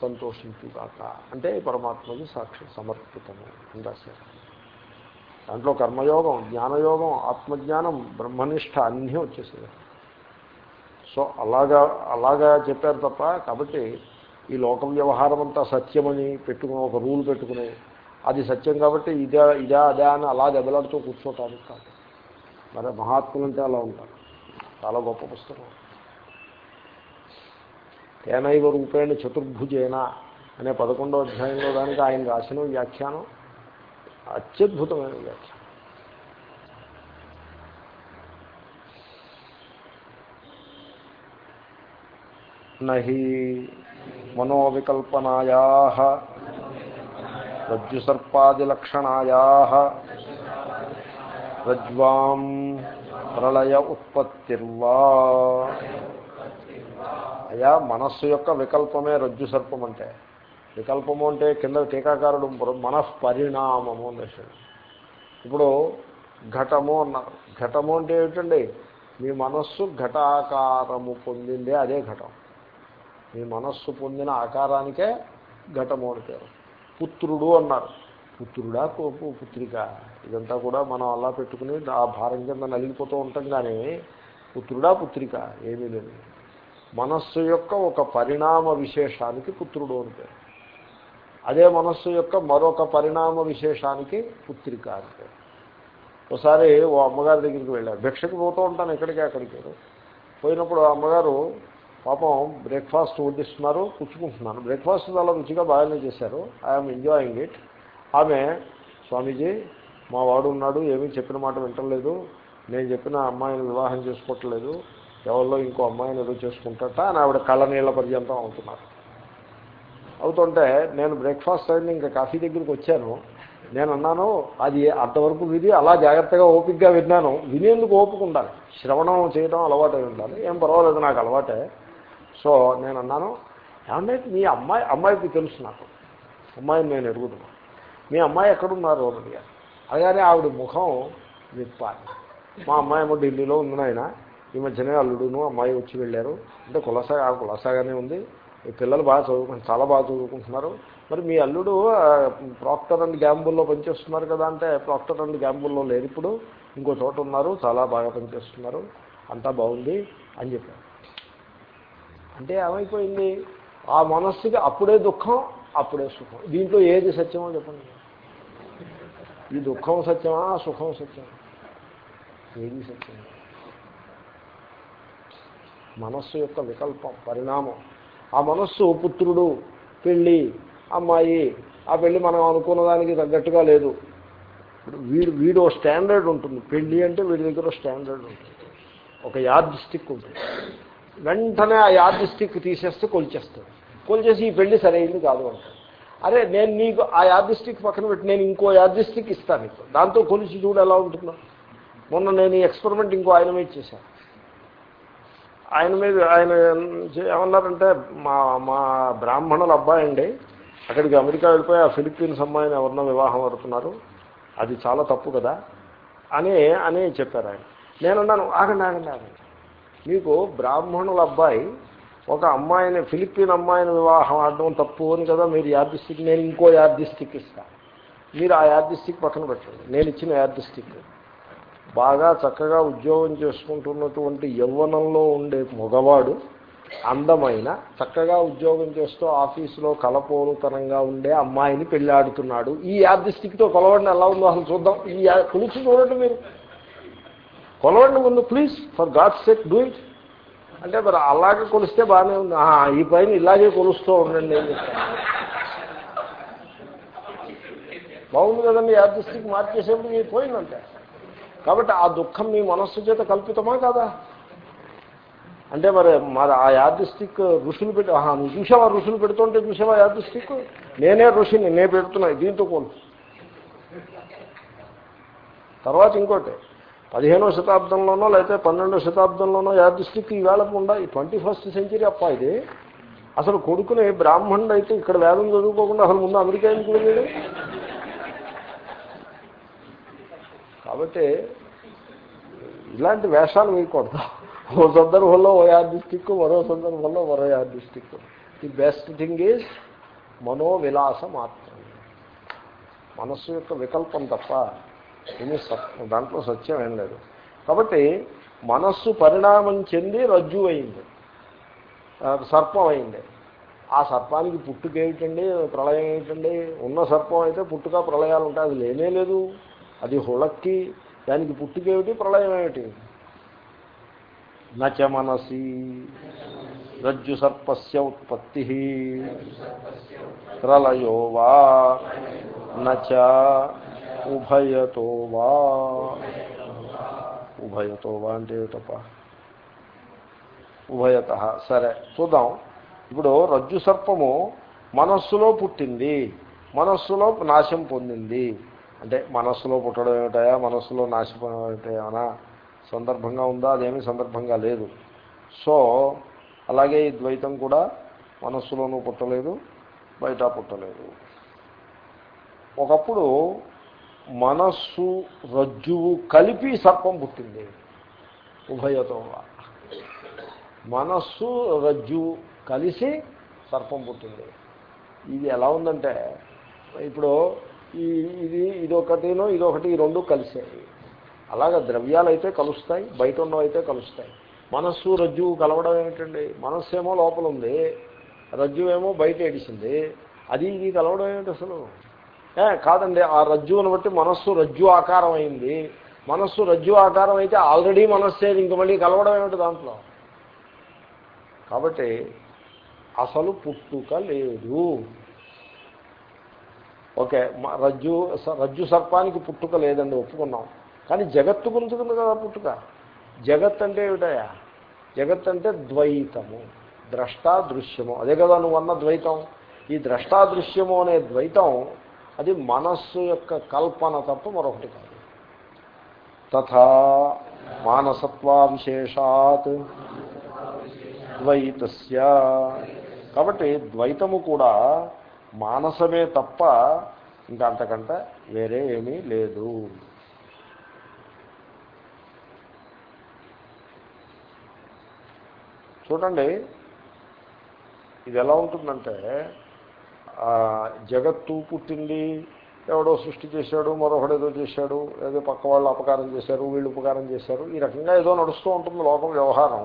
సంతోషించుగాక. అంటే ఈ పరమాత్మకి సాక్షి సమర్పితము అని రాశారు. దాంట్లో కర్మయోగం జ్ఞానయోగం ఆత్మజ్ఞానం బ్రహ్మనిష్ట అన్నీ వచ్చేసాయి. సో అలాగా అలాగా చెప్పారు తప్ప కాబట్టి ఈ లోక వ్యవహారం అంతా సత్యమని పెట్టుకుని ఒక రూల్ పెట్టుకుని అది సత్యం కాబట్టి ఇదే ఇదే అదే అని అలా దెబ్బలాడుతూ కూర్చోటానికి కాదు. మరి మహాత్ములంటే అలా ఉంటారు. చాలా గొప్ప పుస్తకం. తేనైవ రూపేణ చతుర్భుజేన అనే పదకొండో అధ్యాయంలో దానికి ఆయన రాసిన వ్యాఖ్యానం అత్యద్భుతమైన వ్యాఖ్యానం. నహి మనోవికల్పనాయా రజ్జుసర్పాదిలక్షణాయా రజ్వాం ప్రళయ ఉత్పత్తిర్వా అయా మనస్సు యొక్క వికల్పమే రజ్జు సర్పం అంటే వికల్పము అంటే కింద టీకాకారుడు మనఃపరిణామము అనేసాడు ఇప్పుడు ఘటము అన్నారు. ఘటము అంటే ఏమిటండి? మీ మనస్సు ఘటాకారము పొందిందే అదే ఘటం. మీ మనస్సు పొందిన ఆకారానికే ఘటము అని పేరు. పుత్రుడు అన్నారు. పుత్రుడా కోపు పుత్రిక. ఇదంతా కూడా మనం అలా పెట్టుకుని ఆ భారం కింద నలిగిపోతూ ఉంటాం కానీ పుత్రుడా పుత్రిక ఏమీ లేదు. మనస్సు యొక్క ఒక పరిణామ విశేషానికి పుత్రుడు అని పేరు. అదే మనస్సు యొక్క మరొక పరిణామ విశేషానికి పుత్రిక అంటే ఒకసారి ఓ అమ్మగారి దగ్గరికి వెళ్ళారు భిక్షకు పోతూ ఉంటాను ఎక్కడికి అక్కడికి. పోయినప్పుడు ఆ అమ్మగారు పాపం బ్రేక్ఫాస్ట్ వడ్డిస్తున్నారు పుచ్చుకుంటున్నాను. బ్రేక్ఫాస్ట్ చాలా రుచిగా బాగానే చేశారు. ఐఎమ్ ఎంజాయింగ్ ఇట్ ఆమె స్వామీజీ మా వాడు ఉన్నాడు ఏమీ చెప్పిన మాట వింటలేదు. నేను చెప్పిన అమ్మాయిని వివాహం చేసుకోవట్లేదు. ఎవరిలో ఇంకో అమ్మాయిని ఏదో చేసుకుంటాట అని ఆవిడ కళ్ళ నీళ్ళ పర్యంతం అవుతున్నారు. అవుతుంటే నేను బ్రేక్ఫాస్ట్ అయింది ఇంకా కాఫీ దగ్గరికి వచ్చాను. నేను అన్నాను అది అంతవరకు విని అలా జాగ్రత్తగా ఓపికగా విన్నాను. వినేందుకు ఓపిక ఉండాలి. శ్రవణం చేయడం అలవాటు ఉండాలి. ఏం పర్వాలేదు నాకు అలవాటే. సో నేను అన్నాను ఏమంటే మీ అమ్మాయి అమ్మాయికి తెలుసు నాకు. అమ్మాయిని నేను ఎరుగుతున్నాను మీ అమ్మాయి ఎక్కడున్నారు? అని అడిగారు. అలాగే ఆవిడ ముఖం విప్పాలి మా అమ్మాయి ఏమో ఢిల్లీలో ఉంది నాయన. ఈ మధ్యనే అల్లుడును అమ్మాయి వచ్చి వెళ్ళారు. అంటే కులసా కులసాగానే ఉంది. ఈ పిల్లలు బాగా చదువుకుంటున్నారు చాలా బాగా చదువుకుంటున్నారు. మరి మీ అల్లుడు ప్రాక్టర్ అండ్ గ్యాంబుల్లో పనిచేస్తున్నారు కదా అంటే ప్రాక్టర్ అండ్ గ్యాంబుల్లో లేరు ఇప్పుడు. ఇంకో చోట ఉన్నారు చాలా బాగా పనిచేస్తున్నారు. అంతా బాగుంది అని చెప్పారు. అంటే ఏమైపోయింది? ఆ మనస్సుకి అప్పుడే దుఃఖం అప్పుడే సుఖం. దీంట్లో ఏది సత్యమో చెప్పండి. ఈ దుఃఖం సత్యమా సుఖం సత్యమా? ఏది సత్యం మనస్సు యొక్క వికల్పం పరిణామం. ఆ మనస్సు పుత్రుడు పెళ్ళి అమ్మాయి ఆ పెళ్ళి మనం అనుకున్న దానికి తగ్గట్టుగా లేదు. ఇప్పుడు వీడు వీడు స్టాండర్డ్ ఉంటుంది. పెళ్ళి అంటే వీడి దగ్గర స్టాండర్డ్ ఉంటుంది. ఒక యార్డ్ స్టిక్ ఉంటుంది. వెంటనే ఆ యార్డ్ స్టిక్ తీసేస్తే కొలిచేస్తాడు. కొలిచేసి ఈ పెళ్ళి సరైంది కాదు అంటాడు. అరే నేను నీకు ఆ యార్డ్ స్టిక్ పక్కన పెట్టి నేను ఇంకో యార్డ్ స్టిక్ ఇస్తాను నీకు. దాంతో కొలిచి చూడు ఎలా ఉంటుందో. మొన్న నేను ఈ ఎక్స్పెరిమెంట్ ఇంకో ఆయన మీద చేశాను. ఆయన మీద ఆయన ఏమన్నారంటే మా మా బ్రాహ్మణుల అబ్బాయి అండి అక్కడికి అమెరికా వెళ్ళిపోయి ఆ ఫిలిప్పీన్స్ అమ్మాయిని ఎవరినో వివాహం అవుతున్నారు. అది చాలా తప్పు కదా అని అని చెప్పారు ఆయన. నేనున్నాను ఆగండి ఆగండి ఆగండి. మీకు బ్రాహ్మణుల అబ్బాయి ఒక అమ్మాయిని ఫిలిప్పీన్ అమ్మాయిని వివాహం ఆడడం తప్పు అని కదా మీరు యార్దిస్టిక్ నేను ఇంకో యార్దిస్టిక్ ఇస్తాను మీరు ఆ యార్దిస్టిక్ పక్కన పెట్టండి. నేను ఇచ్చిన యార్దిస్టిక్ బాగా చక్కగా ఉద్యోగం చేసుకుంటున్నటువంటి యవ్వనంలో ఉండే మగవాడు అందమైన చక్కగా ఉద్యోగం చేస్తూ ఆఫీసులో కలపోలుతనంగా ఉండే అమ్మాయిని పెళ్ళాడుతున్నాడు ఈ యాదృష్టికితో కొలవడం ఎలా ఉందో అసలు చూద్దాం. ఈ కొలిచి చూడండి మీరు. కొలవండి ముందు please for God sake do it అంటే మరి అలాగే కొలిస్తే బాగానే ఉంది. ఈ పైన ఇలాగే కొలుస్తూ ఉండండి. ఏం బాగుంది కదండి యాదృష్టికి మార్చేసేప్పుడు పోయిందంటే కాబట్టి ఆ దుఃఖం మీ మనస్సు చేత కల్పితమా కాదా? అంటే మరి మరి ఆ యాదృష్టిక్ ఋషులు పెట్టి ఆహా నువ్వు చూసావా ఋషులు పెడుతుంటే చూసావా యాదృష్టిక్? నేనే ఋషిని నేను పెడుతున్నా దీంతో కోలు తర్వాత ఇంకోటి పదిహేనో శతాబ్దంలోనో లేకపోతే పన్నెండో శతాబ్దంలోనో యాదృష్టికి ఈవేళ ఉండ ఈ ట్వంటీ ఫస్ట్ సెంచరీ అప్ప ఇది. అసలు కొడుకుని బ్రాహ్మణుడు అయితే ఇక్కడ వేదం చదువుకోకుండా అసలు ముందు అమెరికా ఎందుకు వెళ్ళాడు? కాబట్టి ఇలాంటి వేషాలు వేయకూడదు ఓ సందర్భంలో ఓ యాదృష్టిక్ మరో సందర్భంలో మరో యాదృష్టిక్ ది బెస్ట్ థింగ్ ఈజ్ మనోవిలాసం మాత్రమే. మనస్సు యొక్క వికల్పం తప్ప ఏమి దాంట్లో సత్యం ఏం లేదు. కాబట్టి మనస్సు పరిణామం చెంది రజ్జు అయింది. సర్పం అయింది. ఆ సర్పానికి పుట్టుక ఏమిటండి? ప్రళయం ఏమిటండి? ఉన్న సర్పం అయితే పుట్టుక ప్రళయాలు ఉంటాయి. అది లేనే లేదు. అది హుళక్కి. దానికి పుట్టుకేమిటి ప్రళయం ఏమిటి? నచ మనసి రజ్జు సర్పస్య ఉత్పత్తి. ప్రళయో వా నచ ఉభయతో వా. ఉభయతో వా అంటే ఏమిటప్ప? ఉభయత. సరే చూద్దాం. ఇప్పుడు రజ్జు సర్పము మనస్సులో పుట్టింది. మనస్సులో నాశం పొందింది. అంటే మనస్సులో పుట్టడం ఏమిటాయా? మనస్సులో నాశపోవడం ఏమిటా సందర్భంగా ఉందా? అదేమీ సందర్భంగా లేదు. సో అలాగే ఈ ద్వైతం కూడా మనస్సులోనూ పుట్టలేదు బయట పుట్టలేదు. ఒకప్పుడు మనస్సు రజ్జువు కలిపి సర్పం పుట్టింది ఉభయతో మనస్సు రజ్జువు కలిసి సర్పం పుట్టింది. ఇది ఎలా ఉందంటే ఇప్పుడు ఈ ఇది ఇదొకటినో ఇదొకటి ఈ రెండు కలిసాయి అలాగ ద్రవ్యాలు అయితే కలుస్తాయి బయట ఉన్నవైతే కలుస్తాయి. మనస్సు రజ్జువు కలవడం ఏమిటండి? మనస్సు ఏమో లోపల ఉంది రజ్జువేమో బయట ఏడిసింది అది ఇది కలవడం ఏమిటి అసలు? కాదండి ఆ రజ్జువును బట్టి మనస్సు రజ్జు ఆకారం అయింది. మనస్సు రజ్జు ఆకారం అయితే ఆల్రెడీ మనస్సే ఇంక మళ్ళీ కలవడం ఏమిటి దాంట్లో? కాబట్టి అసలు పుట్టుక లేదు. ఓకే మ- రజ్జు స- రజ్జు సర్పానికి పుట్టుక లేదండి ఒప్పుకున్నాం. కానీ జగత్తు గురించుకుంది కదా పుట్టుక. జగత్ అంటే ఏమిటయా జగత్ అంటే ద్వైతము ద్రష్టా దృశ్యము అదే కదా నువ్వు అన్న ద్వైతం. ఈ ద్రష్టాదృశ్యము అనే ద్వైతం అది మనస్సు యొక్క కల్పన తప్ప మరొకటి కాదు. తథా మానసత్వా విశేషాత్ ద్వైతస్య. కాబట్టి ద్వైతము కూడా మానసమే తప్ప ఇంకా అంతకంటే వేరే ఏమీ లేదు. చూడండి ఇది ఎలా ఉంటుందంటే జగత్తు పుట్టింది ఎవడో సృష్టి చేశాడు మరొకడు ఏదో చేశాడు ఏదో పక్క వాళ్ళు అపకారం చేశారు వీళ్ళు ఉపకారం చేశారు ఈ రకంగా ఏదో నడుస్తూ ఉంటుంది లోకం వ్యవహారం.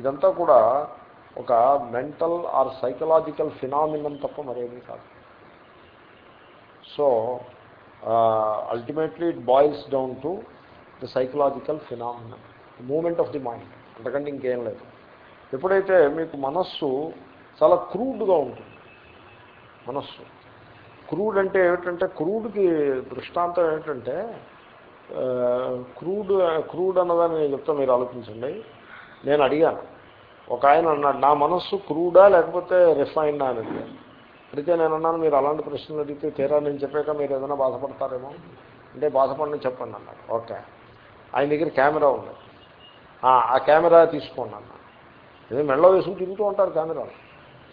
ఇదంతా కూడా ఒక మెంటల్ ఆర్ సైకలాజికల్ ఫినామినం తప్ప మరేమీ కాదు. So ultimately it boils down to the psychological phenomenon moment of the mind. అంతకంటే ఇంకేం లేదు. ఎప్పుడైతే మీకు మనస్సు చాలా క్రూడ్గా ఉంటుంది మనస్సు. క్రూడ్ అంటే ఏమిటంటే క్రూడ్కి దృష్టాంతం ఏమిటంటే క్రూడ్ క్రూడ్ అన్నదాన్ని నేను చెప్తా మీరు ఆలోచించండి. నేను అడిగాను. ఒక ఆయన అన్నాడు నా మనస్సు క్రూడా లేకపోతే రిఫైన్డా? అని అడిగాను అడిగితే నేను అన్నాను మీరు అలాంటి ప్రశ్నలు అడిగితే తీరా నేను చెప్పాక మీరు ఏదైనా బాధపడతారేమో? అంటే బాధపడని చెప్పండి అన్నాడు. ఓకే. ఆయన దగ్గర కెమెరా ఉంది. "ఆ, కెమెరా తీసుకోండి అన్న ఏదో మెడలో వేసుకుని తిరుగుతూ ఉంటారు కెమెరాలు.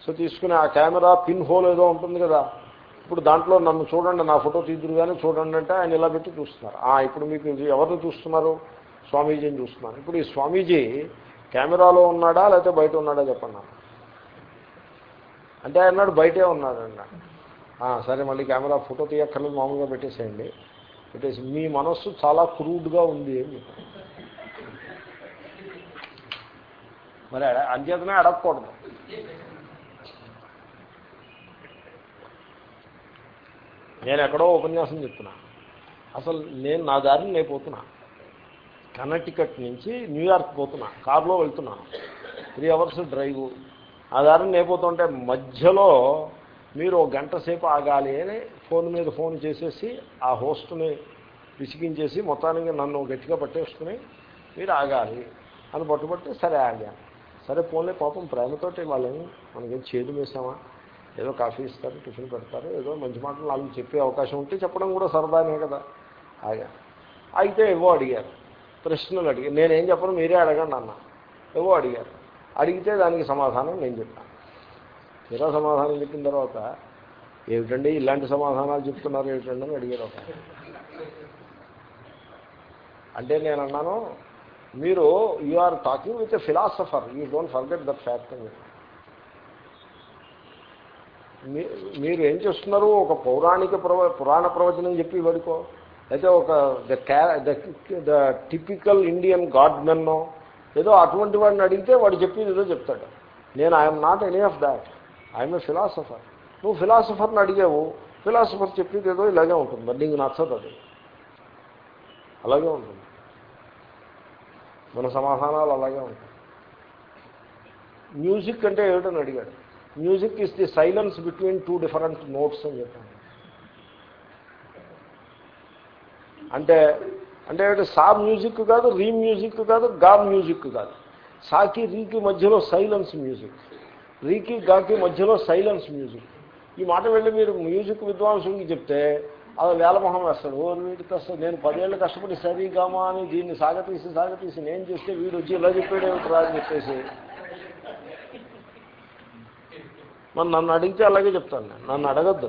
సో తీసుకుని ఆ కెమెరా పిన్ హోల్ ఏదో ఉంటుంది కదా. ఇప్పుడు దాంట్లో నన్ను చూడండి నా ఫోటో తీద్దురు కానీ చూడండి అంటే ఆయన ఇలా పెట్టి చూస్తున్నారు. ఇప్పుడు మీకు ఎవరిని చూస్తున్నారు? స్వామీజీని చూస్తున్నారు. ఇప్పుడు ఈ స్వామీజీ కెమెరాలో ఉన్నాడా లేకపోతే బయట ఉన్నాడా చెప్పండి అంటే ఆయన అన్నాడు బయటే ఉన్నాడు అన్నాడు సరే మళ్ళీ కెమెరా ఫోటో తీయక్కర్లేదు మామూలుగా పెట్టేసేయండి. పెట్టేసి మీ మనస్సు చాలా క్రూడ్గా ఉంది మరి అంచేతనే అడగకూడదు. నేను ఎక్కడో ఉపన్యాసం చెప్తున్నా. అసలు నేను నా దారిని నేను పోతున్నా కర్ణాటికట్ నుంచి న్యూయార్క్ పోతున్నా. కారులో వెళ్తున్నాను త్రీ అవర్స్ డ్రైవ్. ఆ దారిని నేను పోతుంటే మధ్యలో మీరు ఒక గంట సేపు ఆగాలి అని ఫోన్ మీద ఫోన్ చేసేసి ఆ హోస్ట్ని విసిగించేసి మొత్తానికి నన్ను గట్టిగా పట్టేసుకుని మీరు ఆగాలి. అని పట్టుబట్టి సరే ఆగాను. సరే పోన్లే పాపం ప్రేమతోటి వాళ్ళని మనకేం చేదు వేసామా? ఏదో కాఫీ ఇస్తారు టిఫిన్ పెడతారు ఏదో మంచి మాటలు నాలుగు చెప్పే అవకాశం ఉంటే చెప్పడం కూడా సరదానే కదా. ఆగా. అయితే ఏవో అడిగారు. ప్రశ్నలు అడిగారు. నేనేం చెప్పను మీరే అడగండి అన్న. ఏవో అడిగారు. అడిగితే దానికి సమాధానం నేను చెప్పాను. తీరా సమాధానం చెప్పిన తర్వాత ఏమిటండి ఇలాంటి సమాధానాలు చెప్తున్నారు ఏమిటండి అని అడిగారు ఒక అంటే నేను అన్నాను మీరు you are talking with a philosopher you don't forget that fact అని చెప్పాను. మీ- మీరు ఏం చేస్తున్నారు? ఒక పౌరాణిక ప్రవ పురాణ ప్రవచనం చెప్పి వాడికో అయితే ఒక ద క్యా ద టిపికల్ ఇండియన్ గాడ్ మెన్నో ఏదో అటువంటి వాడిని అడిగితే వాడు చెప్పేది ఏదో చెప్తాడు. నేను I'm not any of that. I'm a philosopher. నువ్వు ఫిలాసఫర్ని అడిగావు. ఫిలాసఫర్ చెప్పేది ఏదో ఇలాగే ఉంటుంది. మరి నీకు నచ్చదు అది. అలాగే ఉంటుంది. మన సమాధానాలు అలాగే ఉంటాయి. మ్యూజిక్ అంటే ఏమిటని అడిగాడు. Music is the silence between two different notes అని చెప్పాను అంటే అంటే సా మ్యూజిక్ కాదు రీ మ్యూజిక్ కాదు గా మ్యూజిక్ కాదు. సాకి రీకి మధ్యలో సైలెన్స్ మ్యూజిక్. రీకి గాకి మధ్యలో సైలెన్స్ మ్యూజిక్. ఈ మాట వెళ్ళి మీరు మ్యూజిక్ విద్వాంసుడికి చెప్తే అది వేలమొహం వేస్తాడు. ఓ వీడికి వస్తాడు నేను పదేళ్ళు కష్టపడి సరిగామా అని దీన్ని సాగతీసి సాగతీసి నేను చేస్తే వీడు వచ్చి ఇలా చెప్పాడు ఏమిటి రా అని చెప్పేసి మరి నన్ను అడిగితే అలాగే చెప్తాను నేను. నన్ను అడగద్దు.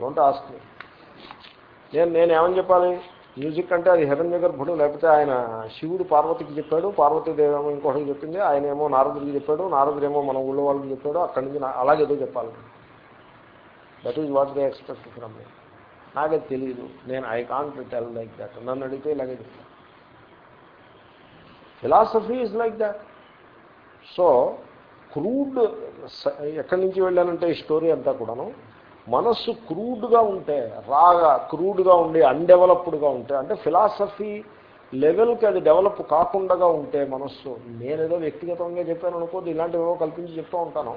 డోంట్ ఆస్క్ నేను నేను ఏమని చెప్పాలి? మ్యూజిక్ అంటే అది హిరణ్య గర్భుడు లేకపోతే ఆయన శివుడు పార్వతికి చెప్పాడు పార్వతీదేవి ఏమో ఇంకొకటి చెప్పింది ఆయన ఏమో నారదుడికి చెప్పాడు నారదుడేమో మన ఊళ్ళో వాళ్ళకి చెప్పాడు అక్కడి నుంచి అలాగేదో చెప్పాలి. That is what they expect from me నాకే తెలియదు నేను I can't tell like that నన్ను అడిగితే ఇలాగే చెప్తాను. Philosophy is like that so crude ఎక్కడి నుంచి వెళ్ళానంటే ఈ స్టోరీ అంతా కూడాను. మనస్సు క్రూడ్గా ఉంటే రాగా క్రూడ్గా ఉండి అన్డెవలప్డ్గా ఉంటే అంటే ఫిలాసఫీ లెవెల్కి అది డెవలప్ కాకుండా ఉంటే మనస్సు నేనేదో వ్యక్తిగతంగా చెప్పాను అనుకోదు ఇలాంటివేవో కల్పించి చెప్తూ ఉంటాను.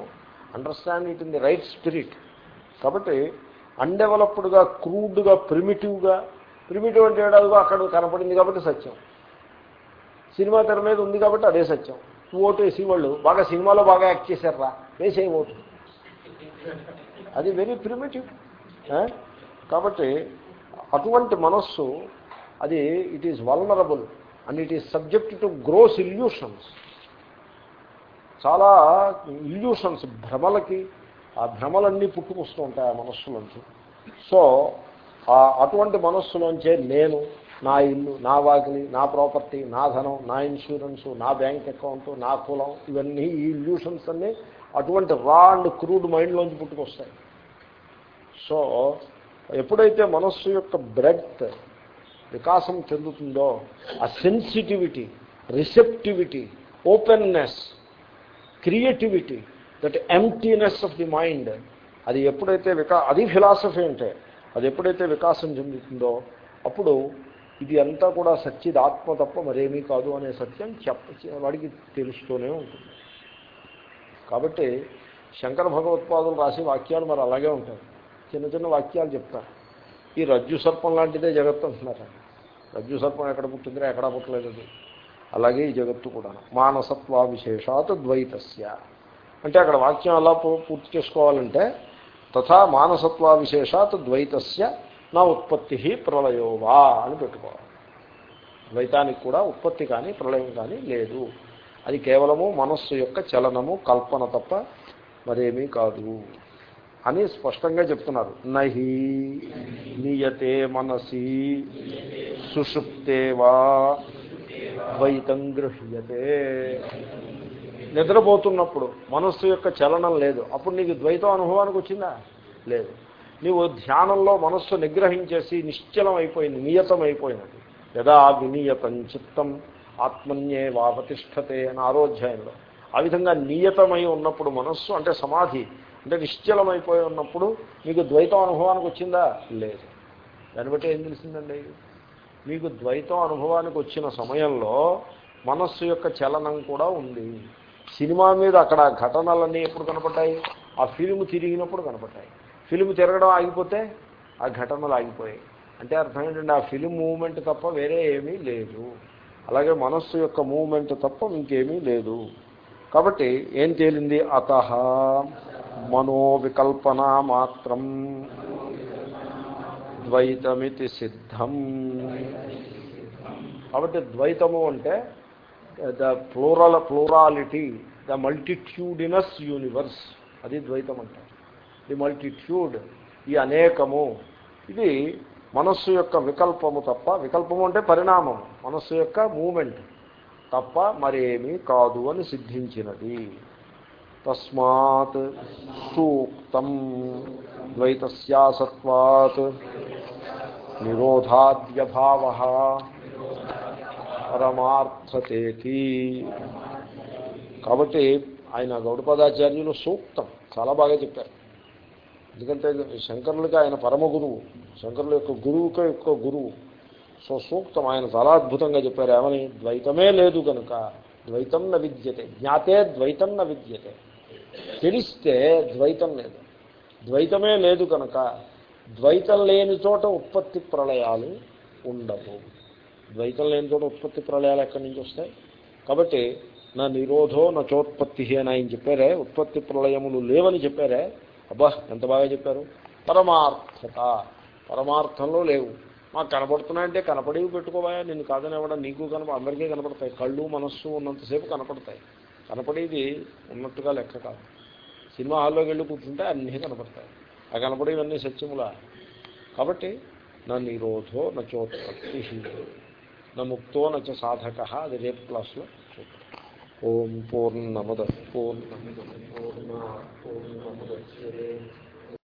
Understand it in the right spirit కాబట్టి అన్డెవలప్డ్గా క్రూడ్గా ప్రిమిటివ్గా ప్రిమిటివ్ అంటే ఏడాదిగా అక్కడ కనపడింది కాబట్టి సత్యం. సినిమా తెర మీద ఉంది కాబట్టి అదే సత్యం. ఓటు వేసి వాళ్ళు బాగా సినిమాలో బాగా యాక్ట్ చేశారా వేసే ఓటు అది వెరీ ప్రిమిటివ్ కాబట్టి అటువంటి మనస్సు అది it is vulnerable and it is subject to gross illusions చాలా ఇల్యూషన్స్ భ్రమలకి ఆ భ్రమలన్నీ పుట్టుకొస్తూ ఉంటాయి ఆ మనస్సులోంచి. సో అటువంటి మనస్సులోంచే నేను నా ఇల్లు నా వాకిలి నా ప్రాపర్టీ నా ధనం నా ఇన్సూరెన్సు నా బ్యాంక్ అకౌంట్ నా కులం ఇవన్నీ ఈ ఇల్యూషన్స్ అన్నీ అటువంటి రా అండ్ క్రూడ్ మైండ్లోంచి పుట్టుకొస్తాయి. సో ఎప్పుడైతే మనస్సు యొక్క బ్రెడ్త్ వికాసం చెందుతుందో ఆ sensitivity receptivity openness creativity that emptiness of the mind అది ఎప్పుడైతే వికా అది ఫిలాసఫీ అంటే అది ఎప్పుడైతే వికాసం చెందుతుందో అప్పుడు ఇది అంతా కూడా సచ్చిద్ ఆత్మ తప్ప మరేమీ కాదు అనే సత్యం చెప్ప వాడికి తెలుస్తూనే ఉంటుంది. కాబట్టి శంకర భగవత్పాదులు రాసే వాక్యాలు మరి అలాగే ఉంటాయి. చిన్న చిన్న వాక్యాలు చెప్తారు. ఈ రజ్జు సర్పం లాంటిదే జగత్తు అంటున్నారు. రజ్జు సర్పం ఎక్కడ పుట్టిందిరా ఎక్కడా పుట్టలేదు అది. అలాగే ఈ జగత్తు కూడా. మానసత్వ విశేషాత్ ద్వైతస్య. అంటే అక్కడ వాక్యం అలా పూర్తి చేసుకోవాలంటే తథా మానసత్వ విశేషాత్ ద్వైతస్య నా ఉత్పత్తి ప్రళయోవా అని పెట్టుకోవాలి. ద్వైతానికి కూడా ఉత్పత్తి కానీ ప్రళయం కానీ లేదు. అది కేవలము మనస్సు యొక్క చలనము కల్పన తప్ప మరేమీ కాదు అని స్పష్టంగా చెప్తున్నారు. నహి నియతే మనసి సుషుప్తేవా ద్వైతం గృహ్యతే. నిద్రపోతున్నప్పుడు మనస్సు యొక్క చలనం లేదు. అప్పుడు నీకు ద్వైతం అనుభవానికి వచ్చిందా? లేదు. నీవు ధ్యానంలో మనస్సు నిగ్రహించేసి నిశ్చలం అయిపోయింది నియతం అయిపోయినది యదా వినియతం చిత్తం ఆత్మన్యే వాపతిష్టతే అని ఆరోధ్యాయంలో ఆ విధంగా నియతమై ఉన్నప్పుడు మనస్సు అంటే సమాధి అంటే నిశ్చలమైపోయి ఉన్నప్పుడు మీకు ద్వైతం అనుభవానికి వచ్చిందా? లేదు. దాన్ని బట్టి ఏం తెలిసిందండి? మీకు ద్వైతం అనుభవానికి వచ్చిన సమయంలో మనస్సు యొక్క చలనం కూడా ఉంది. సినిమా మీద అక్కడ ఘటనలన్నీ ఎప్పుడు కనపడ్డాయి? ఆ ఫిలిం తిరిగినప్పుడు కనపడ్డాయి. ఫిలిం తిరగడం ఆగిపోతే ఆ ఘటనలు ఆగిపోయాయి. అంటే అర్థం ఏంటంటే ఆ ఫిలిం మూమెంట్ తప్ప వేరే ఏమీ లేదు. అలాగే మనస్సు యొక్క మూమెంట్ తప్ప ఇంకేమీ లేదు. కాబట్టి ఏం తేలింది? అత మనోవికల్పన మాత్రం ద్వైతమితి సిద్ధం. కాబట్టి ద్వైతము అంటే the plural plurality the multitudinous universe. అది ద్వైతం అంటే ది మల్టిట్యూడ్ ఈ అనేకము. ఇది మనస్సు యొక్క వికల్పము తప్ప వికల్పము అంటే పరిణామం. మనస్సు యొక్క మూమెంట్ తప్ప మరేమీ కాదు అని సిద్ధించినది. తస్మాత్ సూక్తం ద్వైతస్యాసత్వాత్ నిరోధాద్యభావ పరమార్థతేతి కాబట్టి ఆయన గౌడపదాచార్యులు సూక్తం. చాలా బాగా చెప్పారు. ఎందుకంటే శంకరులకి ఆయన పరమ గురువు. శంకరుల యొక్క గురువుకే ఎక్కువ గురువు. సో సూక్తం ఆయన చాలా అద్భుతంగా చెప్పారు ఏమని? ద్వైతమే లేదు కనుక ద్వైతం న విద్యతే. జ్ఞాతే ద్వైతం న విద్యతే. తెలిస్తే ద్వైతం లేదు. ద్వైతమే లేదు కనుక ద్వైతం లేని చోట ఉత్పత్తి ప్రళయాలు ఉండవు. ద్వైతం లేని చోట ఉత్పత్తి ప్రళయాలు ఎక్కడి నుంచి వస్తాయి? కాబట్టి నా నిరోధో నా చోత్పత్తి అని ఆయన చెప్పారే ఉత్పత్తి ప్రళయములు లేవని చెప్పారే అబ్బా ఎంత బాగా చెప్పారు? పరమార్థత. పరమార్థంలో లేవు. మాకు కనపడుతున్నాయంటే కనపడేవి పెట్టుకోవాయా? నేను కాదని ఇవ్వడం నీకు కనప అందరికీ కనపడతాయి. కళ్ళు మనస్సు ఉన్నంతసేపు కనపడతాయి. కనపడేది ఉన్నట్టుగా లెక్క కాదు. సినిమా హాల్లోకి వెళ్ళి కూర్చుంటే అన్నీ కనపడతాయి. ఆ కనపడేవన్నీ సత్యములా? కాబట్టి నా నిరోధో నచోత్పత్తి. నా ముక్తో నచ సాధక. అది రేపు క్లాస్లో ఓం పూర్ణమద పూర్ణమిద పూర్ణ పూర్ణముద్యే